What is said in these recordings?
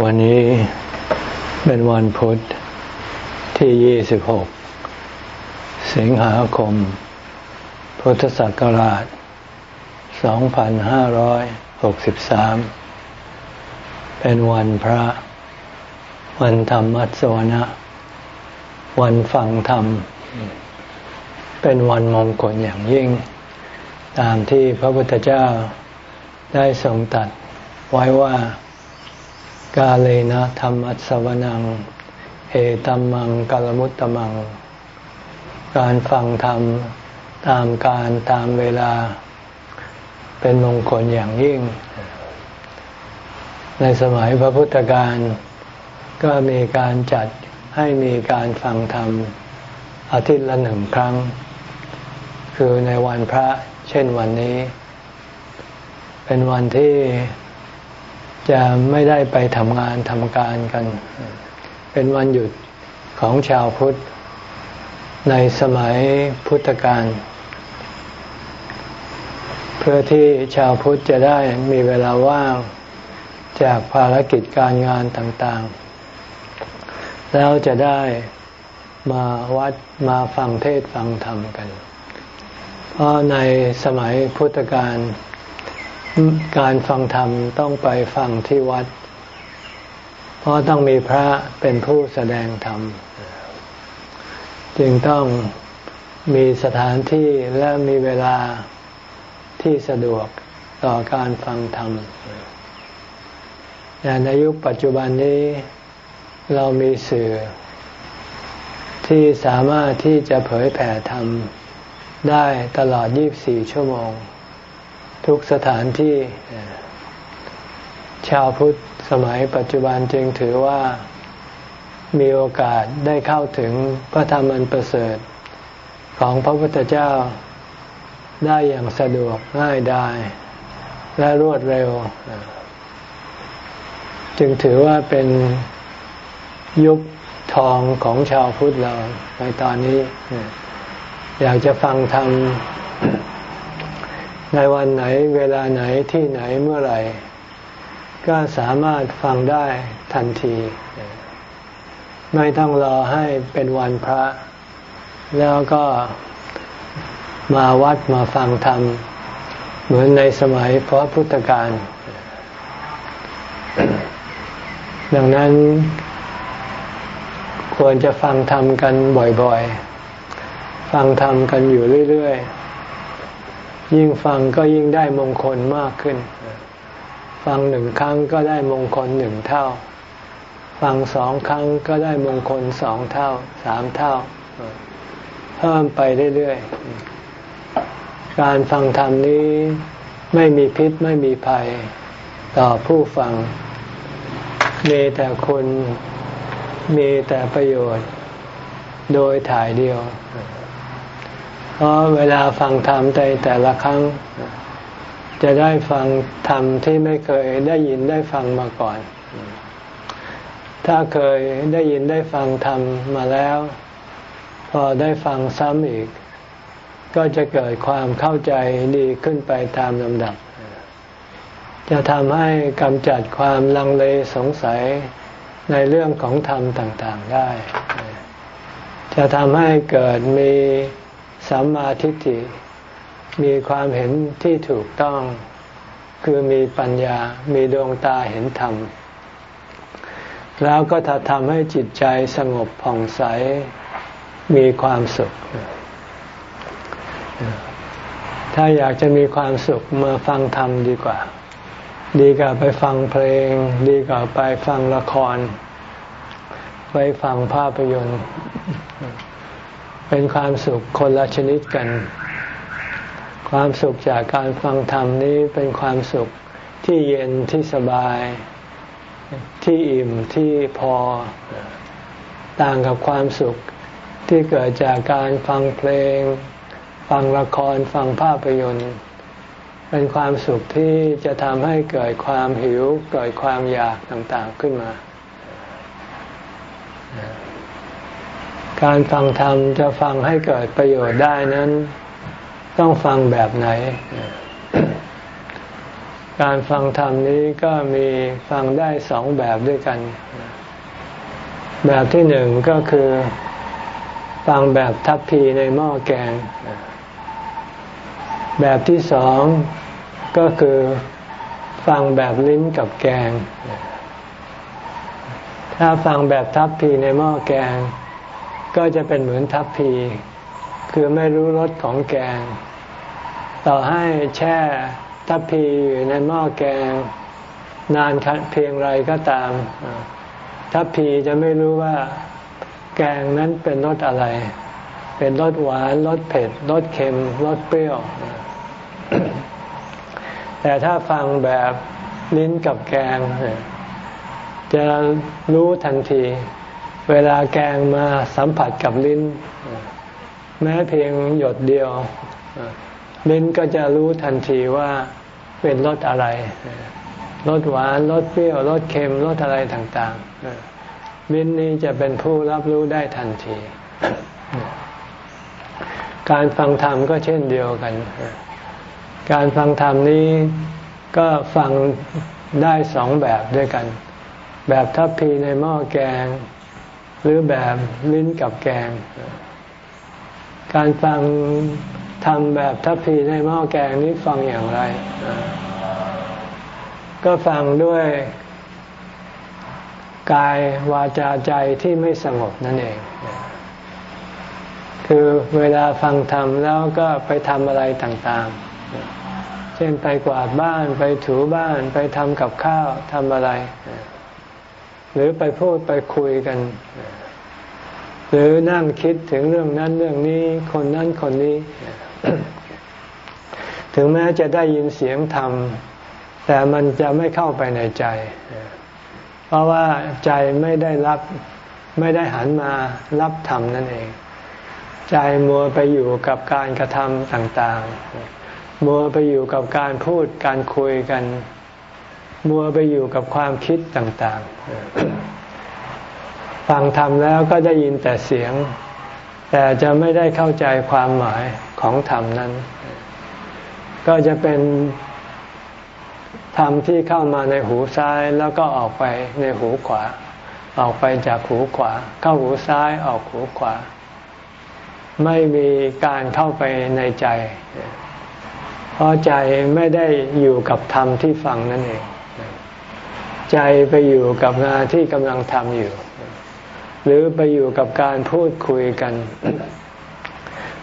วันนี้เป็นวันพุทธที่ 26 สิงหาคม พุทธศักราช 2563 เป็นวันพระ วันธรรมมัสวนะ วันฟังธรรม เป็นวันมงคลอย่างยิ่ง ตามที่พระพุทธเจ้าได้ทรงตัดไว้ว่า กาเลนะธรรมัสวนัง เอตัมมังกลมุตตมัง การฟังธรรมตามการตามเวลา เป็นมงคลอย่างยิ่ง ในสมัยพระพุทธการก็มีการจัดให้มีการฟังธรรม อาทิตย์ละหนึ่งครั้ง คือในวันพระเช่นวันนี้ เป็นวันที่ จะไม่ได้ไปทำงานทำการกัน เป็นวันหยุดของชาวพุทธ ในสมัยพุทธกาลเพื่อที่ชาวพุทธจะได้มีเวลาว่างจากภารกิจการงานต่างๆ แล้วจะได้มาวัดมาฟังเทศฟังธรรมกัน เพราะในสมัยพุทธกาล การฟังธรรมต้องไปฟังที่วัด เพราะต้องมีพระเป็นผู้แสดงธรรม จึงต้องมีสถานที่และมีเวลาที่สะดวกต่อการฟังธรรมแต่ในยุคปัจจุบันนี้เรามีสื่อ ที่สามารถที่จะเผยแผ่ธรรมได้ตลอด 24 ชั่วโมง ทุกสถานที่ ชาวพุทธสมัยปัจจุบันจึงถือว่ามีโอกาสได้เข้าถึงพระธรรมอันประเสริฐ ของพระพุทธเจ้าได้อย่างสะดวกง่ายดายและรวดเร็ว จึงถือว่าเป็นยุคทองของชาวพุทธเราในตอนนี้ อยากจะฟังธรรม ในวันไหนเวลาไหนที่ไหนเมื่อไหร่ ก็สามารถฟังได้ทันที ไม่ต้องรอให้เป็นวันพระ แล้วก็มาวัดมาฟังธรรม เหมือนในสมัยพระพุทธการ ดังนั้น ควรจะฟังธรรมกันบ่อยๆ ฟังธรรมกันอยู่เรื่อย ๆ ยิ่งฟังก็ยิ่งได้มงคลมากขึ้น ฟังหนึ่งครั้งก็ได้มงคลหนึ่งเท่า ฟังสองครั้งก็ได้มงคลสองเท่าสามเท่า เพิ่มไปเรื่อยๆ การฟังธรรมนี้ไม่มีพิษไม่มีภัยต่อผู้ฟัง มีแต่คุณมีแต่ประโยชน์ โดยถ่ายเดียว ราะเวลาฟังธรรมในแต่ละครั้ง จะได้ฟังธรรมที่ไม่เคยได้ยินได้ฟังมาก่อน ถ้าเคยได้ยินได้ฟังธรรมมาแล้ว พอได้ฟังซ้ำอีก ก็จะเกิดความเข้าใจดีขึ้นไปตามลำดับ จะทำให้กำจัดความลังเลสงสัยในเรื่องของธรรมต่างๆได้ จะทำให้เกิดมี สัมมาทิฏฐิมีความเห็นที่ถูกต้อง คือมีปัญญา มีดวงตาเห็นธรรม แล้วก็จะทำให้จิตใจสงบผ่องใส มีความสุข ถ้าอยากจะมีความสุขมาฟังธรรมดีกว่า ดีกว่าไปฟังเพลง ดีกว่าไปฟังละคร ไปฟังภาพยนตร์ เป็นความสุขคนละชนิดกัน ความสุขจากการฟังธรรมนี้เป็นความสุขที่เย็นที่สบาย ที่อิ่มที่พอต่างกับความสุขที่เกิดจากการฟังเพลง ฟังละครฟังภาพยนตร์ เป็นความสุขที่จะทำให้เกิดความหิว เกิดความอยากต่างๆขึ้นมา การฟังธรรมจะฟังให้เกิดประโยชน์ได้นั้น ต้องฟังแบบไหน การฟังธรรมนี้ก็มีฟังได้สองแบบด้วยกัน แบบที่หนึ่งก็คือ ฟังแบบทัพพีในหม้อแกง แบบที่สองก็คือฟังแบบลิ้นกับแกง ถ้าฟังแบบทัพพีในหม้อแกง ก็จะเป็นเหมือนทัพพี คือไม่รู้รสของแกง ต่อให้แช่ทัพพีอยู่ในหม้อแกง นานเพียงไรก็ตาม ทัพพีจะไม่รู้ว่าแกงนั้นเป็นรสอะไร เป็นรสหวานรสเผ็ดรสเค็มรสเปรี้ยว แต่ถ้าฟังแบบลิ้นกับแกง จะรู้ทันที เวลาแกงมาสัมผัสกับลิ้น แม้เพียงหยดเดียว ลิ้นก็จะรู้ทันทีว่าเป็นรสอะไรรสหวานรสเปรี้ยวรสเค็มรสอะไรต่างๆลิ้นนี้จะเป็นผู้รับรู้ได้ทันที การฟังธรรมก็เช่นเดียวกัน การฟังธรรมนี้ก็ฟังได้สองแบบด้วยกัน แบบทัพพีในหม้อแกง หรือแบบลิ้นกับแกง การฟังทำแบบทัพพีในหม้อแกงนี้ฟังอย่างไร ก็ฟังด้วยกายวาจาใจที่ไม่สงบนั่นเอง คือเวลาฟังธรรมแล้วก็ไปทำอะไรต่างๆ เช่นไปกวาดบ้านไปถูบ้านไปทำกับข้าวทำอะไร หรือไปพูดไปคุยกัน หรือนั่งคิดถึงเรื่องนั้นเรื่องนี้คนนั้นคนนี้ ถึงแม้จะได้ยินเสียงธรรม แต่มันจะไม่เข้าไปในใจ เพราะว่าใจไม่ได้รับไม่ได้หันมารับธรรมนั่นเอง ใจมัวไปอยู่กับการกระทำต่าง ๆ มัวไปอยู่กับการพูดการคุยกัน มัวไปอยู่กับความคิดต่างๆ ฟังธรรมแล้วก็ได้ยินแต่เสียง แต่จะไม่ได้เข้าใจความหมายของธรรมนั้น ก็จะเป็นธรรมที่เข้ามาในหูซ้ายแล้วก็ออกไปในหูขวา ออกไปจากหูขวา เข้าหูซ้ายออกหูขวา ไม่มีการเข้าไปในใจ เพราะใจไม่ได้อยู่กับธรรมที่ฟังนั่นเอง ใจไปอยู่กับงานที่กำลังทำอยู่ หรือไปอยู่กับการพูดคุยกัน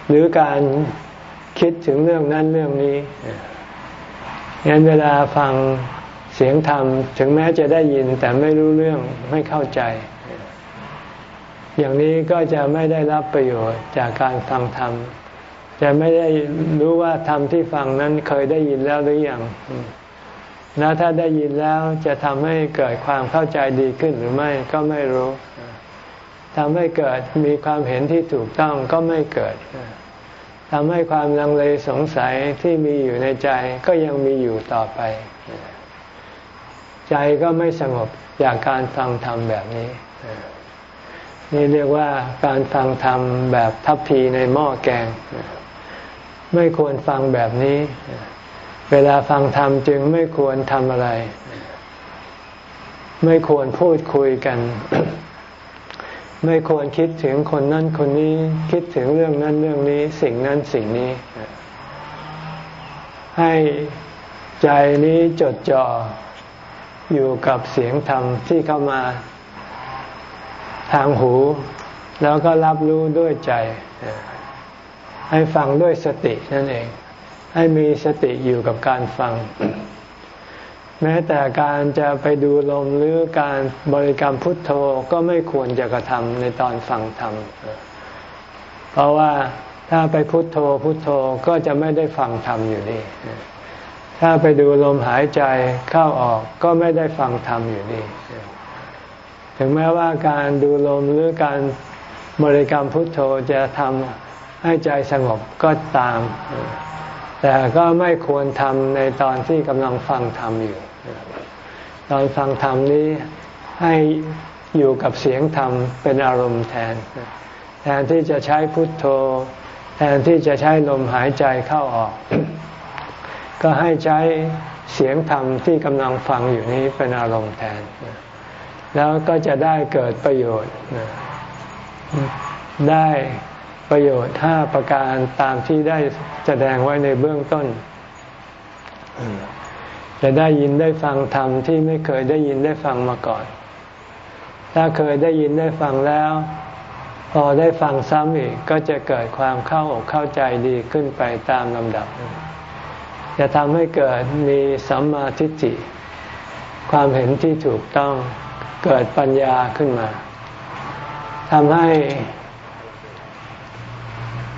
หรือการคิดถึงเรื่องนั้นเรื่องนี้งั้นเวลาฟังเสียงธรรม ถึงแม้จะได้ยินแต่ไม่รู้เรื่องไม่เข้าใจ อย่างนี้ก็จะไม่ได้รับประโยชน์จากการฟังธรรมจะไม่ได้รู้ว่าธรรมที่ฟังนั้นเคยได้ยินแล้วหรือยัง แล้วถ้าได้ยินแล้วจะทำให้เกิดความเข้าใจดีขึ้นหรือไม่ก็ไม่รู้ทำให้เกิดมีความเห็นที่ถูกต้องก็ไม่เกิดทำให้ความลังเลสงสัยที่มีอยู่ในใจก็ยังมีอยู่ต่อไป ใจก็ไม่สงบจากการฟังธรรมแบบนี้ นี่เรียกว่าการฟังธรรมแบบทัพพีในหม้อแกง ไม่ควรฟังแบบนี้ เวลาฟังธรรมจึงไม่ควรทำอะไร ไม่ควรพูดคุยกัน ไม่ควรคิดถึงคนนั้นคนนี้ คิดถึงเรื่องนั้นเรื่องนี้ สิ่งนั้นสิ่งนี้ ให้ใจนี้จดจ่ออยู่กับเสียงธรรมที่เข้ามาทางหู แล้วก็รับรู้ด้วยใจ ให้ฟังด้วยสตินั่นเอง ให้มีสติอยู่กับการฟัง แม้แต่การจะไปดูลมหรือการบริกรรมพุทโธก็ไม่ควรจะกระทำในตอนฟังธรรม เพราะว่าถ้าไปพุทโธพุทโธก็จะไม่ได้ฟังธรรมอยู่ดีถ้าไปดูลมหายใจเข้าออกก็ไม่ได้ฟังธรรมอยู่ดีถึงแม้ว่าการดูลมหรือการบริกรรมพุทโธจะทำให้ใจสงบก็ตาม แต่ก็ไม่ควรทำในตอนที่กำลังฟังธรรมอยู่ ตอนฟังธรรมนี้ให้อยู่กับเสียงธรรมเป็นอารมณ์แทน แทนที่จะใช้พุทโธ แทนที่จะใช้ลมหายใจเข้าออก ก็ให้ใช้เสียงธรรมที่กำลังฟังอยู่นี้เป็นอารมณ์แทน แล้วก็จะได้เกิดประโยชน์ได้ ประโยชน์ห้าประการตามที่ได้แสดงไว้ในเบื้องต้น จะได้ยินได้ฟังธรรมที่ไม่เคยได้ยินได้ฟังมาก่อน ถ้าเคยได้ยินได้ฟังแล้ว พอได้ฟังซ้ำอีกก็จะเกิดความเข้าอกเข้าใจดีขึ้นไปตามลำดับ จะทำให้เกิดมีสัมมาทิฏฐิความเห็นที่ถูกต้องเกิดปัญญาขึ้นมาทำให้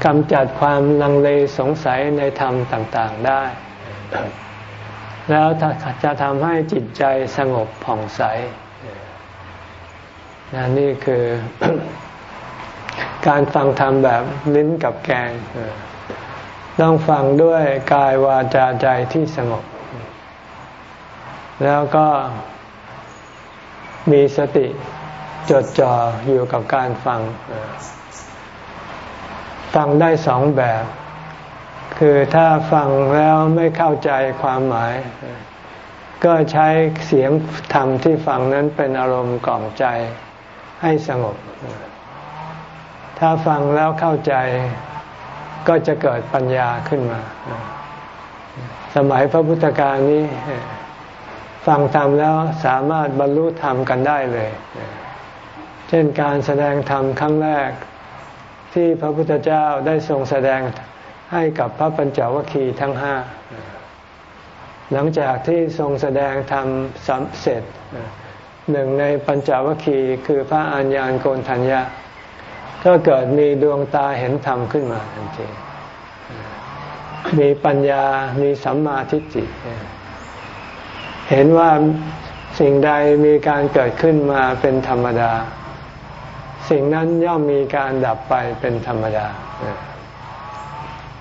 กำจัดความลังเลสงสัยในธรรมต่างๆได้ แล้วจะทำให้จิตใจสงบผ่องใสนนี่คือการฟังธรรมแบบลิ้นกับแกง ต้องฟังด้วยกายวาจาใจที่สงบ แล้วก็มีสติจดจ่ออยู่กับการฟัง ฟังได้สองแบบ คือถ้าฟังแล้วไม่เข้าใจความหมาย ก็ใช้เสียงธรรมที่ฟังนั้นเป็นอารมณ์กล่อมใจให้สงบ ถ้าฟังแล้วเข้าใจก็จะเกิดปัญญาขึ้นมา สมัยพระพุทธการนี้ ฟังธรรมแล้วสามารถบรรลุธรรมกันได้เลย เช่นการแสดงธรรมครั้งแรก ที่พระพุทธเจ้าได้ทรงแสดงให้กับพระปัญจวัคคีย์ทั้งห้า หลังจากที่ทรงแสดงธรรมสำเสร็จหนึ่งในปัญจวัคคีย์คือพระอัญญาณโกนทัญญาก็เกิดมีดวงตาเห็นธรรมขึ้นมาทันทีมีปัญญา มีสัมมาทิฏฐิ เห็นว่าสิ่งใดมีการเกิดขึ้นมาเป็นธรรมดา สิ่งนั้นย่อมมีการดับไปเป็นธรรมดา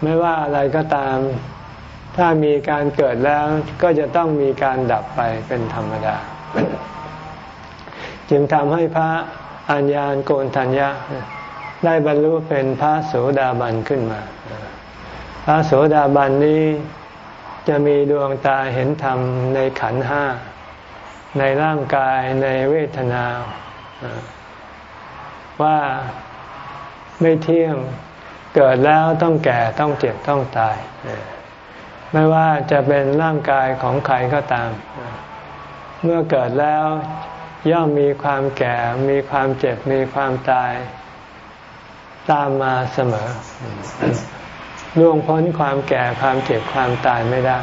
ไม่ว่าอะไรก็ตาม ถ้ามีการเกิดแล้วก็จะต้องมีการดับไปเป็นธรรมดา จึงทำให้พระอัญญาณโกนทัญญาได้บรรลุเป็นพระโสดาบันขึ้นมา พระโสดาบันนี้จะมีดวงตาเห็นธรรมในขันห้า ในร่างกายในเวทนา ว่าไม่เที่ยงเกิดแล้วต้องแก่ต้องเจ็บต้องตาย ไม่ว่าจะเป็นร่างกายของใครก็ตาม เมื่อเกิดแล้วย่อมมีความแก่ มีความเจ็บ มีความตาย ตามมาเสมอล่วงพ้นความแก่ความเจ็บความตายไม่ได้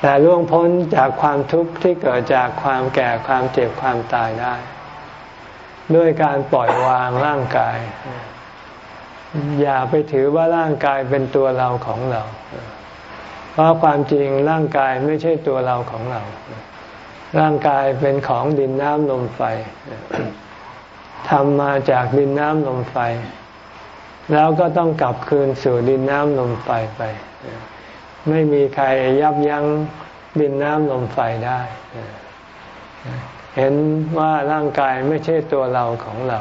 แต่ล่วงพ้นจากความทุกข์ที่เกิดจากความแก่ความเจ็บความตายได้ ด้วยการปล่อยวางร่างกาย อย่าไปถือว่าร่างกายเป็นตัวเราของเรา เพราะความจริงร่างกายไม่ใช่ตัวเราของเรา ร่างกายเป็นของดินน้ำลมไฟทำมาจากดินน้ำลมไฟ แล้วก็ต้องกลับคืนสู่ดินน้ำลมไฟไป ไม่มีใครยับยั้งดินน้ำลมไฟได้ เห็นว่าร่างกายไม่ใช่ตัวเราของเรา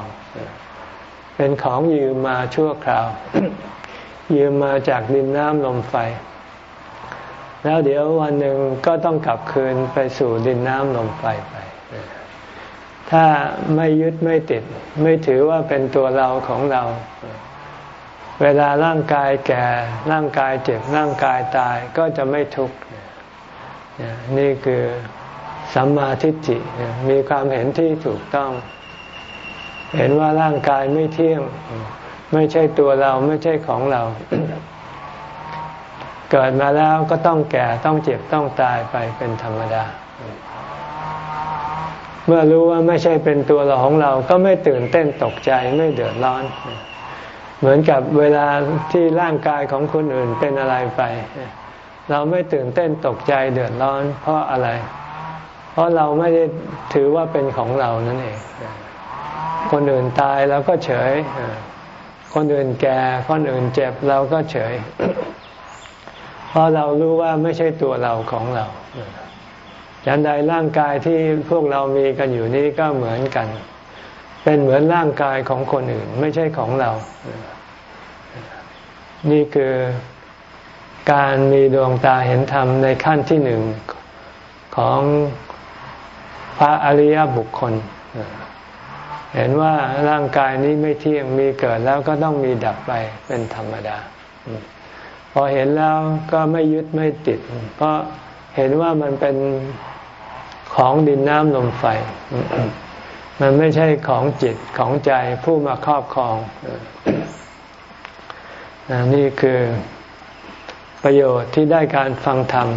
เป็นของยืมมาชั่วคราว ยืมมาจากดินน้ำลมไฟ แล้วเดี๋ยววันหนึ่งก็ต้องกลับคืนไปสู่ดินน้ำลมไฟไป ถ้าไม่ยึดไม่ติด ไม่ถือว่าเป็นตัวเราของเรา เวลาร่างกายแก่ ร่างกายเจ็บร่างกายตายก็จะไม่ทุกข์นี่คือ สัมมาทิฏฐิมีความเห็นที่ถูกต้อง เห็นว่าร่างกายไม่เที่ยง ไม่ใช่ตัวเราไม่ใช่ของเรา เกิดมาแล้วก็ต้องแก่ต้องเจ็บต้องตายไปเป็นธรรมดา เมื่อรู้ว่าไม่ใช่เป็นตัวเราของเราก็ไม่ตื่นเต้นตกใจไม่เดือดร้อน เหมือนกับเวลาที่ร่างกายของคนอื่นเป็นอะไรไป เราไม่ตื่นเต้นตกใจเดือดร้อน เพราะอะไรเเพราะเราไม่ได้ถือว่าเป็นของเรานั่นเอง คนอื่นตายเราก็เฉย คนอื่นแก่ คนอื่นเจ็บเราก็เฉย เพราะเรารู้ว่าไม่ใช่ตัวเราของเราอยันใดร่างกายที่พวกเรามีกันอยู่นี้ก็เหมือนกัน เป็นเหมือนร่างกายของคนอื่น ไม่ใช่ของเรา นี่คือการมีดวงตาเห็นธรรมในขั้นที่หนึ่งของ ระอริยบุคคล เห็นว่าร่างกายนี้ไม่เที่ยงมีเกิดแล้วก็ต้องมีดับไปเป็นธรรมดา พอเห็นแล้วก็ไม่ยึดไม่ติด เพราะเห็นว่ามันเป็นของดินน้ำลมไฟ มันไม่ใช่ของจิตของใจผู้มาครอบครองนี่คือประโยชน์ที่ได้การฟังธรรม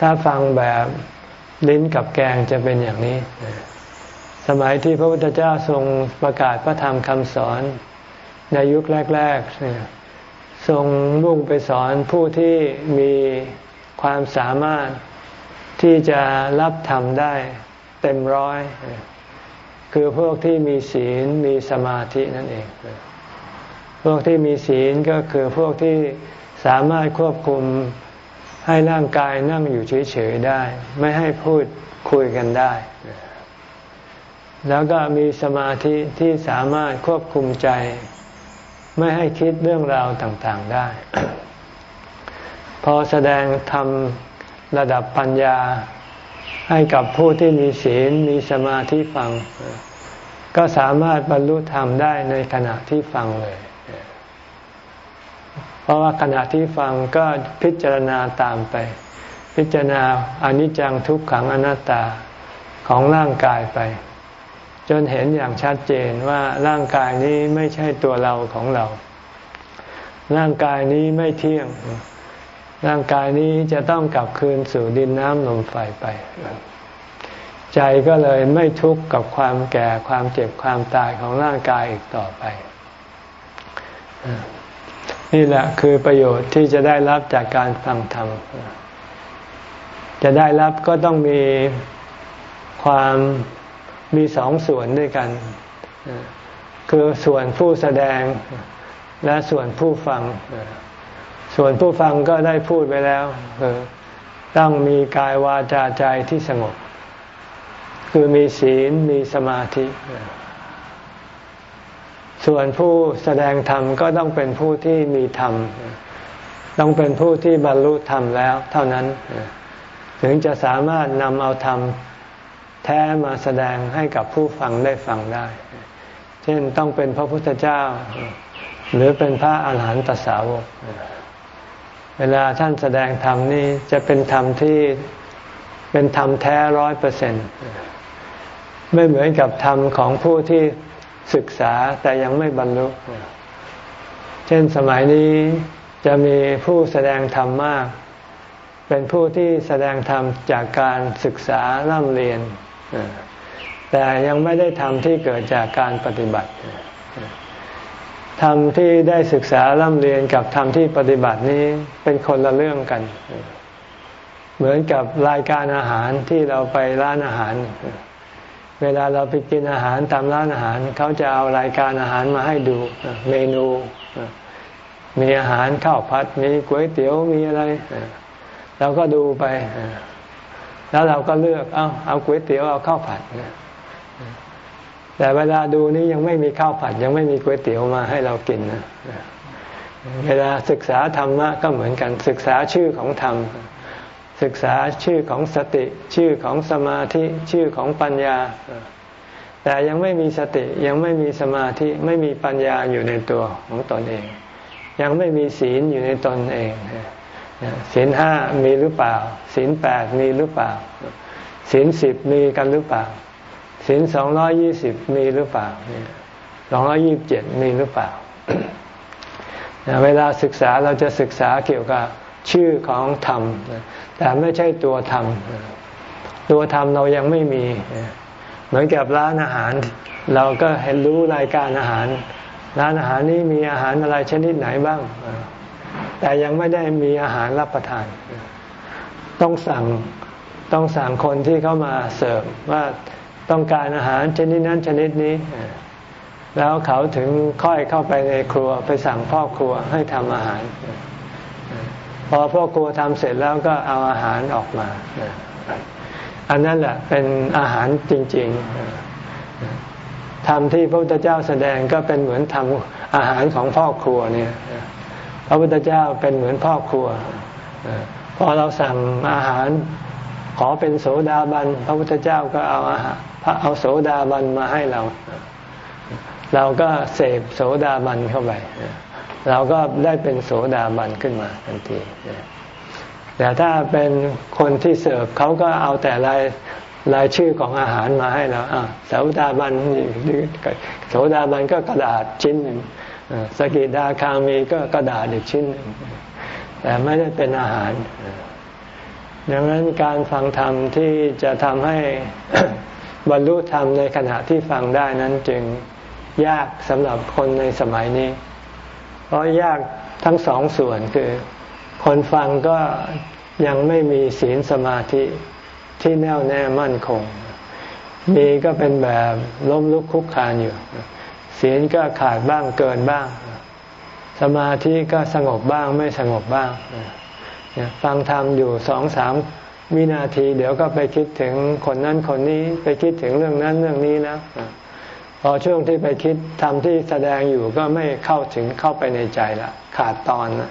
ถ้าฟังแบบ ลิ้นกับแกงจะเป็นอย่างนี้ สมัยที่พระพุทธเจ้าทรงประกาศพระธรรมคำสอนในยุคแรกๆทรงมุ่งไปสอนผู้ที่มีความสามารถที่จะรับธรรมได้เต็มร้อย คือพวกที่มีศีลมีสมาธินั่นเอง พวกที่มีศีลก็คือพวกที่สามารถควบคุม ให้ร่างกายนั่งอยู่เฉยๆได้ ไม่ให้พูดคุยกันได้ แล้วก็มีสมาธิที่สามารถควบคุมใจ ไม่ให้คิดเรื่องราวต่างๆได้ พอแสดงธรรมระดับปัญญาให้กับผู้ที่มีศีลมีสมาธิฟัง ก็สามารถบรรลุธรรมได้ในขณะที่ฟังเลย ราะว่าขณะที่ฟังก็พิจารณาตามไป พิจารณาอนิจจังทุกขังอนัตตาของร่างกายไป จนเห็นอย่างชัดเจนว่าร่างกายนี้ไม่ใช่ตัวเราของเรา ร่างกายนี้ไม่เที่ยง ร่างกายนี้จะต้องกลับคืนสู่ดินน้ำลมไฟไป ใจก็เลยไม่ทุกข์กับความแก่ความเจ็บความตายของร่างกายอีกต่อไป นี่แหละคือประโยชน์ที่จะได้รับจากการฟังธรรม จะได้รับก็ต้องมีความมีสองส่วนด้วยกัน คือส่วนผู้แสดงและส่วนผู้ฟัง ส่วนผู้ฟังก็ได้พูดไปแล้วต้องมีกายวาจาใจที่สงบ คือมีศีลมีสมาธิ ส่วนผู้แสดงธรรมก็ต้องเป็นผู้ที่มีธรรม ต้องเป็นผู้ที่บรรลุธรรมแล้ว เท่านั้น ถึงจะสามารถนำเอาธรรมแท้มาแสดงให้กับผู้ฟังได้ฟังได้ เช่นต้องเป็นพระพุทธเจ้า หรือเป็นพระอาหารหันตสาวก เวลาท่านแสดงธรรมนี่จะเป็นธรรมที่เป็นธรรมแท้ร้อยเปอร์เซ็นต์ไม่เหมือนกับธรรมของผู้ที่ ศึกษาแต่ยังไม่บรรลุ เช่นสมัยนี้จะมีผู้แสดงธรรมมาก เป็นผู้ที่แสดงธรรมจากการศึกษาร่ำเรียน แต่ยังไม่ได้ทำที่เกิดจากการปฏิบัติธรรมที่ได้ศึกษาร่ำเรียนกับธรรมที่ปฏิบัตินี้เป็นคนละเรื่องกัน เหมือนกับรายการอาหารที่เราไปร้านอาหาร เวลาเราไปกินอาหารตามร้านอาหารเขาจะเอารายการอาหารมาให้ดูเมนู มีอาหารข้าวผัด มีก๋วยเตี๋ยวมีอะไรเราก็ดูไป แล้วเราก็เลือก เอาเอาก๋วยเตี๋ยวเอาข้าวผัดแต่เวลาดูนี้ยังไม่มีข้าวผัด ยังไม่มีก๋วยเตี๋ยวมาให้เรากินนะเวลาศึกษาธรรมะก็เหมือนกันศึกษาชื่อของธรรม ศึกษาชื่อของสติ ชื่อของสมาธิ ชื่อของปัญญา แต่ยังไม่มีสติยังไม่มีสมาธิไม่มีปัญญาอยู่ในตัวของตนเอง ยังไม่มีศีลอยู่ในตนเองศีลห้ามีหรือเปล่าศีลแปดมีหรือเปล่าศีลสิบมีกันหรือเปล่าศีลสองร้อยี่สิบมีหรือเปล่าสองร้อยี่บเจ็ดมีหรือเปล่า เวลาศึกษาเราจะศึกษาเกี่ยวกับชื่อของธรรม แต่ไม่ใช่ตัวธรรม ตัวธรรมเรายังไม่มี เหมือนกับร้านอาหาร เราก็เห็นรู้รายการอาหาร ร้านอาหารนี้มีอาหารอะไรชนิดไหนบ้าง แต่ยังไม่ได้มีอาหารรับประทาน ต้องสั่งต้องสั่งคนที่เข้ามาเสิร์ฟว่าต้องการอาหารชนิดนั้นชนิดนี้ แล้วเขาถึงค่อยเข้าไปในครัวไปสั่งพ่อครัวให้ทำอาหาร พอพ่อครัวทำเสร็จแล้วก็เอาอาหารออกมา อันนั้นแหละเป็นอาหารจริงๆทำที่พระพุทธเจ้าแสดงก็เป็นเหมือนทำอาหารของพ่อครัวเนี่ยพระพุทธเจ้าเป็นเหมือนพ่อครัวพอเราสั่งอาหารขอเป็นโสดาบัน พระพุทธเจ้าก็เอาอาหารพระเอาโสดาบันมาให้เรา เราก็เสพโสดาบันเข้าไป เราก็ได้เป็นโสดาบันขึ้นมาทันทีแต่ถ้าเป็นคนที่เสิร์ฟเขาก็เอาแต่รายรายชื่อของอาหารมาให้เราโสดาบันโสดาบันก็กระดาษชิ้นหนึ่งสกิดาคามีก็กระดาษอีกชิ้นหนึ่งแต่ไม่ได้เป็นอาหาร ดังนั้นการฟังธรรมที่จะทำให้บรรลุธรรมในขณะที่ฟังได้นั้นจึงยากสำหรับคนในสมัยนี้ เพราะยากทั้งสองส่วนคือ คนฟังก็ยังไม่มีศีลสมาธิที่แน่วแน่มั่นคง มีก็เป็นแบบล้มลุกคุกคานอยู่ ศีลก็ขาดบ้างเกินบ้าง สมาธิก็สงบบ้างไม่สงบบ้างฟังธรรมอยู่สองสามวินาที เดี๋ยวก็ไปคิดถึงคนนั้นคนนี้ ไปคิดถึงเรื่องนั้นเรื่องนี้นะ พอช่วงที่ไปคิดทำที่แสดงอยู่ก็ไม่เข้าถึงเข้าไปในใจละขาดตอนนะ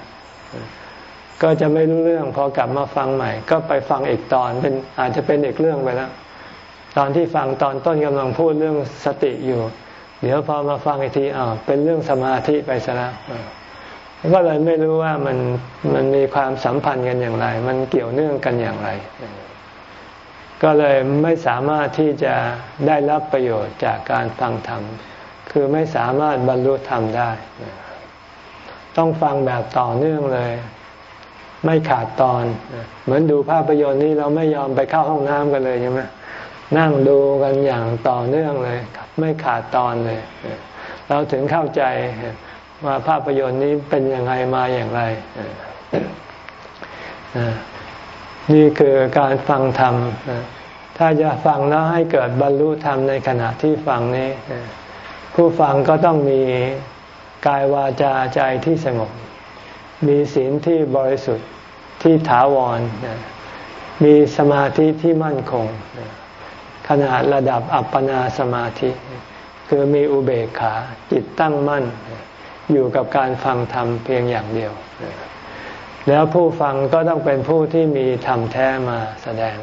ก็จะไม่รู้เรื่องพอกลับมาฟังใหม่ ก็ไปฟังอีกตอนเป็นอาจจะเป็นอีกเรื่องไปแล้วตอนที่ฟังตอนต้นกำลังพูดเรื่องสติอยู่ เดี๋ยวพอมาฟังอีกทีอ้าวเป็นเรื่องสมาธิไปซะแล้วก็เลยไม่รู้ว่ามันมันมีความสัมพันธ์กันอย่างไร มันเกี่ยวเนื่องกันอย่างไร ก็เลยไม่สามารถที่จะได้รับประโยชน์จากการฟังธรรม คือไม่สามารถบรรลุธรรมได้ ต้องฟังแบบต่อเนื่องเลย ไม่ขาดตอน เหมือนดูภาพยนตร์นี่เราไม่ยอมไปเข้าห้องน้ำกันเลยใช่ไหมนั่งดูกันอย่างต่อเนื่องเลย ไม่ขาดตอนเลย เราถึงเข้าใจว่าภาพยนตร์นี้เป็นยังไงมาอย่างไร นี่คือการฟังธรรม ถ้าจะฟังแล้วให้เกิดบรรลุธรรมในขณะที่ฟังนี้ ผู้ฟังก็ต้องมีกายวาจาใจที่สงบ มีศีลที่บริสุทธิ์ที่ถาวร มีสมาธิที่มั่นคง ขนาดระดับอัปปนาสมาธิ คือมีอุเบกขาจิตตั้งมั่น อยู่กับการฟังธรรมเพียงอย่างเดียว แล้วผู้ฟังก็ต้องเป็นผู้ที่มีธรรมแท้มาแสดง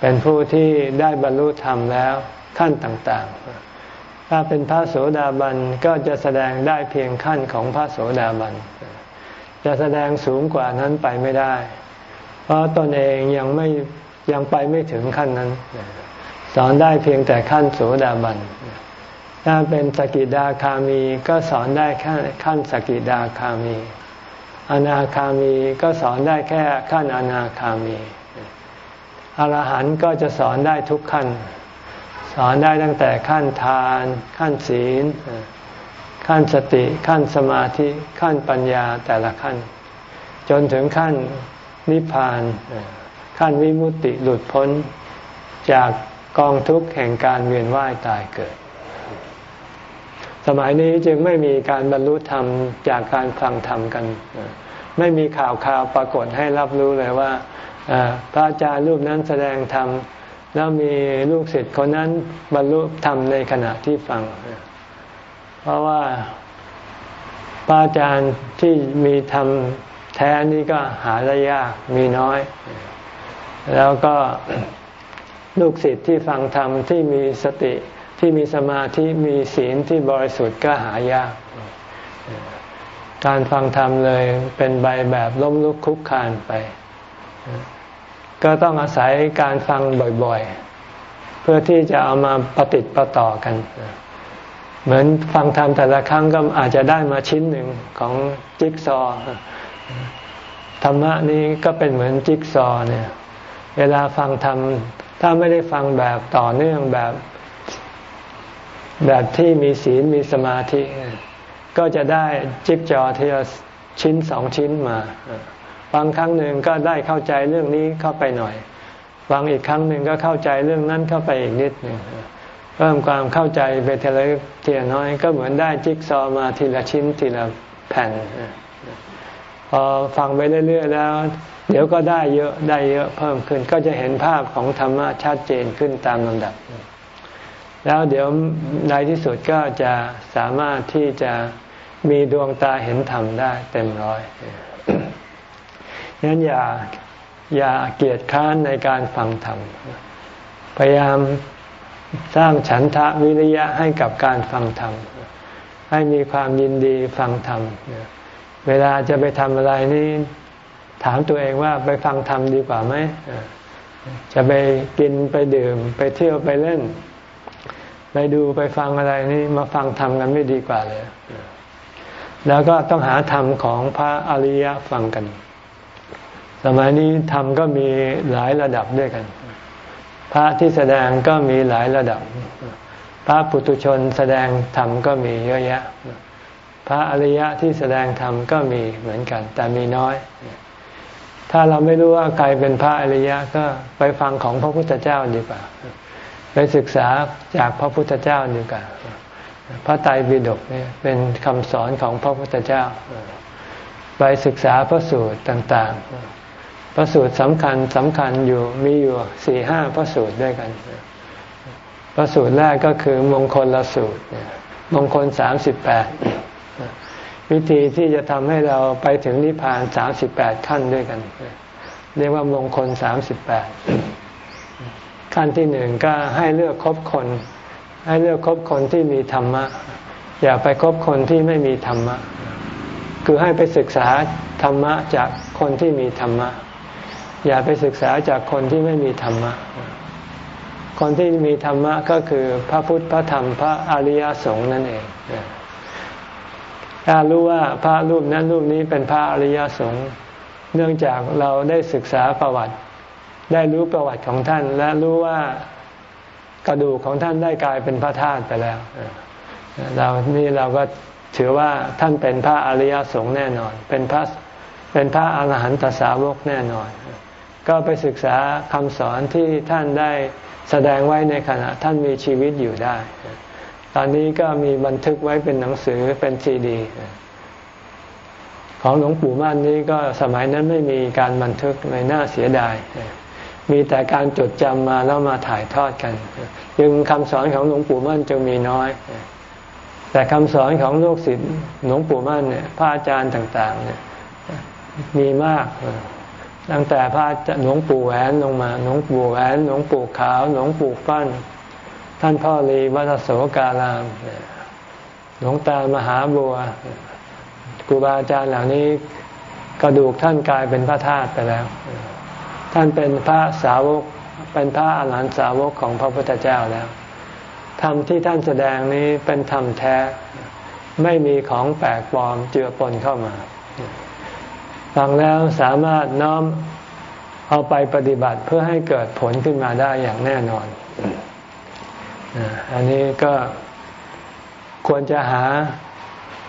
เป็นผู้ที่ได้บรรลุธรรมแล้วขั้นต่างๆ ถ้าเป็นพระโสดาบันก็จะแสดงได้เพียงขั้นของพระโสดาบัน จะแสดงสูงกว่านั้นไปไม่ได้ เพราะตนเองยังไม่ยังไปไม่ถึงขั้นนั้น สอนได้เพียงแต่ขั้นโสดาบัน ถ้าเป็นสกิดาคามีก็สอนได้ขั้นสกิดาคามี อนาคามีก็สอนได้แค่ขั้นอนาคามีอรหันต์ก็จะสอนได้ทุกขั้น สอนได้ตั้งแต่ขั้นทาน ขั้นศีล ขั้นสติ ขั้นสมาธิ ขั้นปัญญาแต่ละขั้น จนถึงขั้นนิพพาน ขั้นวิมุตติหลุดพ้นจากกองทุกข์แห่งการเวียนว่ายตายเกิด สมัยนี้จึงไม่มีการบรรลุธรรมจากการฟังธรรมกัน ไม่มีข่าวข่าวปรากฏให้รับรู้เลยว่าพระอาจารย์รูปนั้นแสดงธรรมแล้วมีลูกศิษย์คนนั้นบรรลุธรรมในขณะที่ฟัง เพราะว่าพระอาจารย์ที่มีธรรมแท้นี้ก็หาได้ยากมีน้อย แล้วก็ลูกศิษย์ที่ฟังธรรมที่มีสติ ที่มีสมาธิมีศีลที่บริสุทธิ์ก็หายาก การฟังธรรมเลยเป็นใบแบบล้มลุกคุกคานไป ก็ต้องอาศัยการฟังบ่อยๆ เพื่อที่จะเอามาปฏิติประต่อกัน เหมือนฟังธรรมแต่ละครั้งก็อาจจะได้มาชิ้นหนึ่งของจิ๊กซอธรรมะนี้ก็เป็นเหมือนจิ๊กซอเนี่ย เวลาฟังธรรมถ้าไม่ได้ฟังแบบต่อเนื่องแบบ แบบที่มีศีลมีสมาธิ ก็จะได้จิ๊กจอทีละชิ้นสองชิ้นมาบางครั้งหนึ่งก็ได้เข้าใจเรื่องนี้เข้าไปหน่อยบางอีกครั้งหนึ่งก็เข้าใจเรื่องนั้นเข้าไปอีกนิดหนึ่งเพิ่มความเข้าใจไปทีละทีละน้อย ก็เหมือนได้จิ๊กซอมาทีละชิ้นทีละแผ่นพอฟังไปเรื่อยๆแล้ว เดี๋ยวก็ได้เยอะได้เยอะเพิ่มขึ้น ก็จะเห็นภาพของธรรมะชัดเจนขึ้นตามลำดับ แล้วเดี๋ยวในที่สุดก็จะสามารถที่จะมีดวงตาเห็นธรรมได้เต็มร้อยงั้นอย่าอย่าเกียจค้านในการฟังธรรม พยายามสร้างฉันทะวิริยะให้กับการฟังธรรม ให้มีความยินดีฟังธรรม เวลาจะไปทำอะไรนี่ถามตัวเองว่าไปฟังธรรมดีกว่าไหม จะไปกินไปดื่มไปเที่ยวไปเล่น ไปดูไปฟังอะไรนี่มาฟังธรรมกันไม่ดีกว่าเลย แล้วก็ต้องหาธรรมของพระอริยะฟังกัน สมัยนี้ธรรมก็มีหลายระดับด้วยกัน พระที่แสดงก็มีหลายระดับ พระปุถุชนแสดงธรรมก็มีเยอะแยะ พระอริยะที่แสดงธรรมก็มีเหมือนกัน แต่มีน้อย ถ้าเราไม่รู้ว่าใครเป็นพระอริยะก็ไปฟังของพระพุทธเจ้าดีกว่า ไปศึกษาจากพระพุทธเจ้าดีกว่าพระไตรปิฎกเนี่ยเป็นคำสอนของพระพุทธเจ้า ไปศึกษาพระสูตรต่างๆ พระสูตรสำคัญสำคัญอยู่มีอยู่สี่ห้าพระสูตรด้วยกัน พระสูตรแรกก็คือมงคลละสูตร มงคลสามสิบแปดวิธีที่จะทำให้เราไปถึงนิพพานสามสิบแปดขั้นด้วยกัน เรียกว่ามงคลสามสิบแปด ขั้นที่หนึ่งก็ให้เลือกคบคน ให้เลือกคบคนที่มีธรรมะ อย่าไปคบคนที่ไม่มีธรรมะ คือให้ไปศึกษาธรรมะจากคนที่มีธรรมะ อย่าไปศึกษาจากคนที่ไม่มีธรรมะ คนที่มีธรรมะก็คือพระพุทธพระธรรมพระอริยสงฆ์นั่นเองถ้ารู้ว่าพระรูปนั้นรูปนี้เป็นพระอริยสงฆ์เนื่องจากเราได้ศึกษาประวัติ ได้รู้ประวัติของท่าน และรู้ว่ากระดูกของท่านได้กลายเป็นพระธาตุไปแล้วเรานี่เราก็ถือว่าท่านเป็นพระอริยสงฆ์แน่นอน เป็นพระเป็นพระอรหันตสาวกแน่นอน ก็ไปศึกษาคำสอนที่ท่านได้แสดงไว้ในขณะท่านมีชีวิตอยู่ได้ ตอนนี้ก็มีบันทึกไว้เป็นหนังสือเป็นซีดี ของหลวงปู่มั่นนี้ก็สมัยนั้นไม่มีการบันทึกเลยน่าเสียดาย มีแต่การจดจำมาแล้วมาถ่ายทอดกันจึงคำสอนของหลวงปู่มั่นจึงมีน้อย แต่คำสอนของลูกศิษย์หลวงปู่มั่นเนี่ยพระอาจารย์ต่างๆเนี่ยมีมาก ตั้งแต่พระหลวงปู่แหวนลงมาหลวงปู่แหวนหลวงปู่ขาวหลวงปู่ฟั่นท่านพ่อรีวัดโสการามหลวงตามหาบัวครูบาอาจารย์เหล่านี้กระดูกท่านกลายเป็นพระธาตุไปแล้ว ท่านเป็นพระสาวก เป็นพระอรหันตสาวกของพระพุทธเจ้าแล้วธรรมที่ท่านแสดงนี้เป็นธรรมแท้ ไม่มีของแปลกปลอมเจือปนเข้ามาฟังแล้วสามารถน้อมเอาไปปฏิบัติเพื่อให้เกิดผลขึ้นมาได้อย่างแน่นอน อันนี้ก็ควรจะหา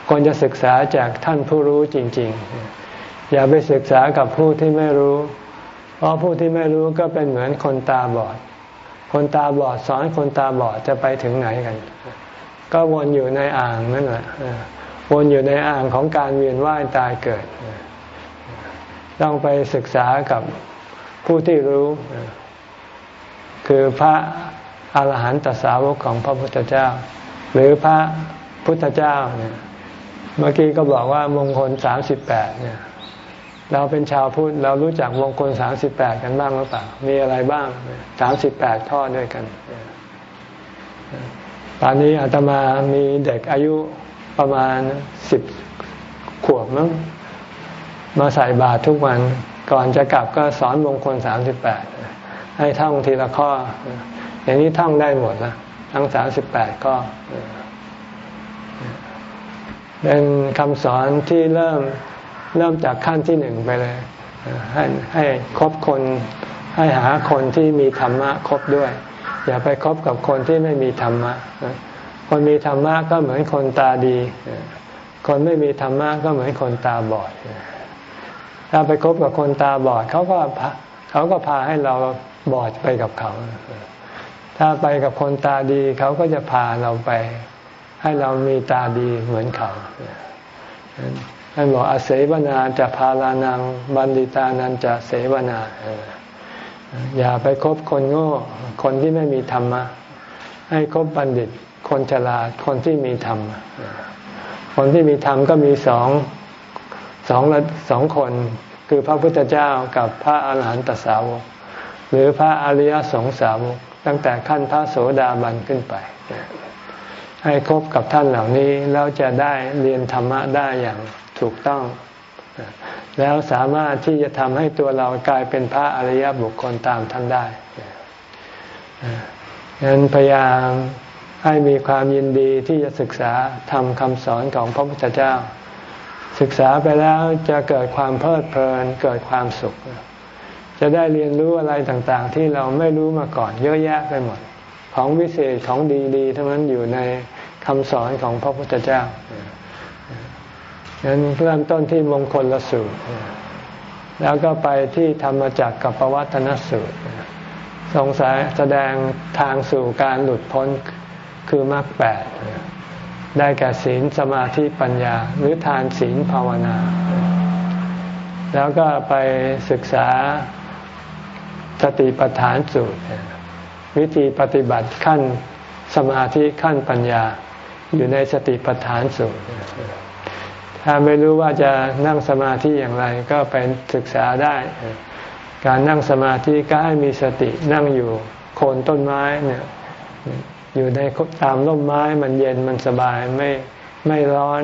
ควรจะศึกษาจากท่านผู้รู้จริง ๆ อย่าไปศึกษากับผู้ที่ไม่รู้ ราะผู้ที่ไม่รู้ก็เป็นเหมือนคนตาบอด คนตาบอดสอนคนตาบอดจะไปถึงไหนกัน ก็วนอยู่ในอ่างนั่นแหละวนอยู่ในอ่างของการเวียนว่ายตายเกิด ต้องไปศึกษากับผู้ที่รู้ คือพระอรหันตสาวกของพระพุทธเจ้า หรือพระพุทธเจ้าเนี่ยเมื่อกี้ก็บอกว่ามงคลสามสิบแปดเนี่ย เราเป็นชาวพุทธเรารู้จักมงคลสามสิบแปดกันบ้างหรือเปล่า มีอะไรบ้างสามสิบแปดข้อด้วยกัน ตอนนี้อาตมามีเด็กอายุประมาณสิบขวบมั้งมาใส่บาตรทุกวัน ก่อนจะกลับก็สอนมงคลสามสิบแปดให้ท่องทีละข้อ อย่างนี้ท่องได้หมดนะทั้งสามสิบแปดก็เป็นคำสอนที่เริ่ม เริ่มจากขั้นที่หนึ่งไปเลย ให้ให้คบคนให้หาคนที่มีธรรมะคบด้วย อย่าไปคบกับคนที่ไม่มีธรรมะ คนมีธรรมะก็เหมือนคนตาดี คนไม่มีธรรมะก็เหมือนคนตาบอด ถ้าไปคบกับคนตาบอดเขาก็เขาก็พาให้เราบอดไปกับเขา ถ้าไปกับคนตาดีเขาก็จะพาเราไป ให้เรามีตาดีเหมือนเขา ท่านบอกอาเสวนาจะพาลานังบันดิตานันจะเสวนา อย่าไปคบคนโง่ คนที่ไม่มีธรรมะ ให้คบบัณฑิต คนฉลาด คนที่มีธรรม คนที่มีธรรมก็มีสองสองสองคน คือพระพุทธเจ้ากับพระอาหารหันตสาวก หรือพระอริยสงสาวก ตั้งแต่ขั้นพระโสดาบันขึ้นไปให้คบกับท่านเหล่านี้แล้วจะได้เรียนธรรมะได้อย่าง ถูกต้อง แล้วสามารถที่จะทำให้ตัวเรากลายเป็นพระอริยบุคคลตามท่านได้ดังนั้นพยายามให้มีความยินดีที่จะศึกษาทำคำสอนของพระพุทธเจ้า ศึกษาไปแล้วจะเกิดความเพลิดเพลินเกิดความสุข จะได้เรียนรู้อะไรต่างๆ ที่เราไม่รู้มาก่อนเยอะแยะไปหมด ของวิเศษของดีๆทั้งนั้นอยู่ในคำสอนของพระพุทธเจ้า ฉะนั้นเริ่มต้นที่มงคลละสูตร แล้วก็ไปที่ธรรมจักรกับปวัตนสูตรสงสัยแสดงทางสู่การหลุดพ้นคือมรรคแปดได้แก่ศีลสมาธิปัญญา หรือทานศีลภาวนา แล้วก็ไปศึกษาสติปัฏฐานสูตร วิธีปฏิบัติขั้นสมาธิขั้นปัญญาอยู่ในสติปัฏฐานสูตร ถ้าไม่รู้ว่าจะนั่งสมาธิอย่างไรก็ไปศึกษาได้ การนั่งสมาธิก็ให้มีสตินั่งอยู่โคนต้นไม้เนี่ยอยู่ในตามร่มไม้มันเย็นมันสบายไม่ไม่ร้อน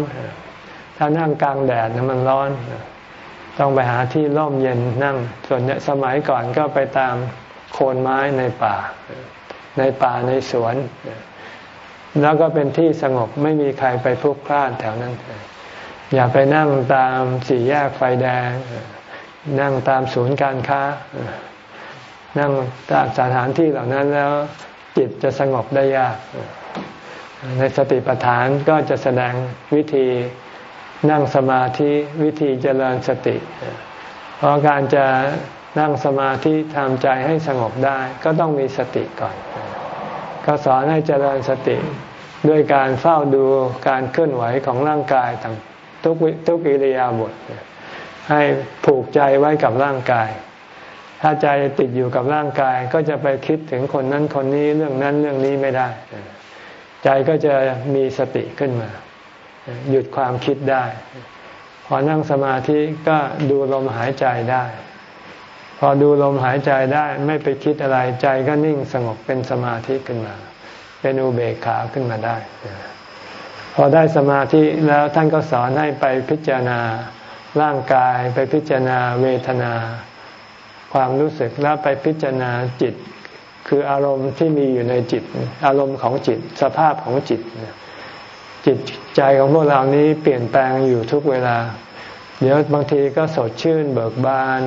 ถ้านั่งกลางแดดมันร้อน ต้องไปหาที่ร่มเย็นนั่ง ส่วนสมัยก่อนก็ไปตามโคนไม้ในป่า ในป่าในสวน แล้วก็เป็นที่สงบไม่มีใครไปพลุกพล่านแถวนั้น อย่าไปนั่งตามสี่แยกไฟแดง นั่งตามศูนย์การค้า นั่งตามสถานที่เหล่านั้นแล้วจิตจะสงบได้ยาก ในสติปัฏฐานก็จะแสดงวิธีนั่งสมาธิวิธีเจริญสติ เพราะการจะนั่งสมาธิทำใจให้สงบได้ ก็ต้องมีสติก่อน ก็สอนให้เจริญสติ ด้วยการเฝ้าดูการเคลื่อนไหวของร่างกายทั้ง ทุกทุกอิริยาบถให้ผูกใจไว้กับร่างกาย ถ้าใจติดอยู่กับร่างกายก็จะไปคิดถึงคนนั้นคนนี้เรื่องนั้นเรื่องนี้ไม่ได้ ใจก็จะมีสติขึ้นมา หยุดความคิดได้ พอนั่งสมาธิก็ดูลมหายใจได้ พอดูลมหายใจได้ไม่ไปคิดอะไรใจก็นิ่งสงบเป็นสมาธิขึ้นมา เป็นอุเบกขาขึ้นมาได้ อได้สมาธิแล้วท่านก็สอนให้ไปพิจารณาร่างกายไปพิจารณาเวทนา ความรู้สึกแล้วไปพิจารณาจิต คืออารมณ์ที่มีอยู่ในจิต อารมณ์ของจิตสภาพของจิต จิตใจของพวกเรานี้เปลี่ยนแปลงอยู่ทุกเวลา เดี๋ยวบางทีก็สดชื่นเบิกบาน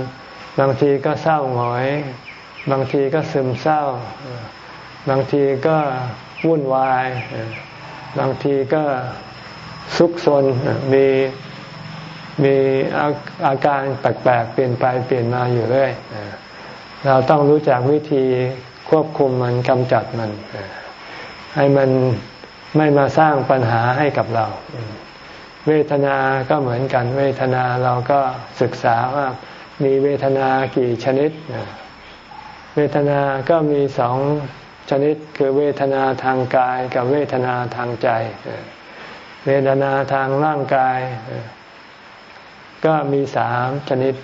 บางทีก็เศร้าหงอย บางทีก็ซึมเศร้า บางทีก็วุ่นวาย บางทีก็สุขสนมีมีอาการแปลกๆเปลี่ยนไปเปลี่ยนมาอยู่เรื่อยเราต้องรู้จักวิธีควบคุมมันกำจัดมัน ให้มันไม่มาสร้างปัญหาให้กับเรา เวทนาก็เหมือนกัน เวทนาเราก็ศึกษาว่ามีเวทนากี่ชนิด เวทนาก็มีสอง ชนิดคือเวทนาทางกายกับเวทนาทางใจ เวทนาทางร่างกาย ก็มีสามชนิด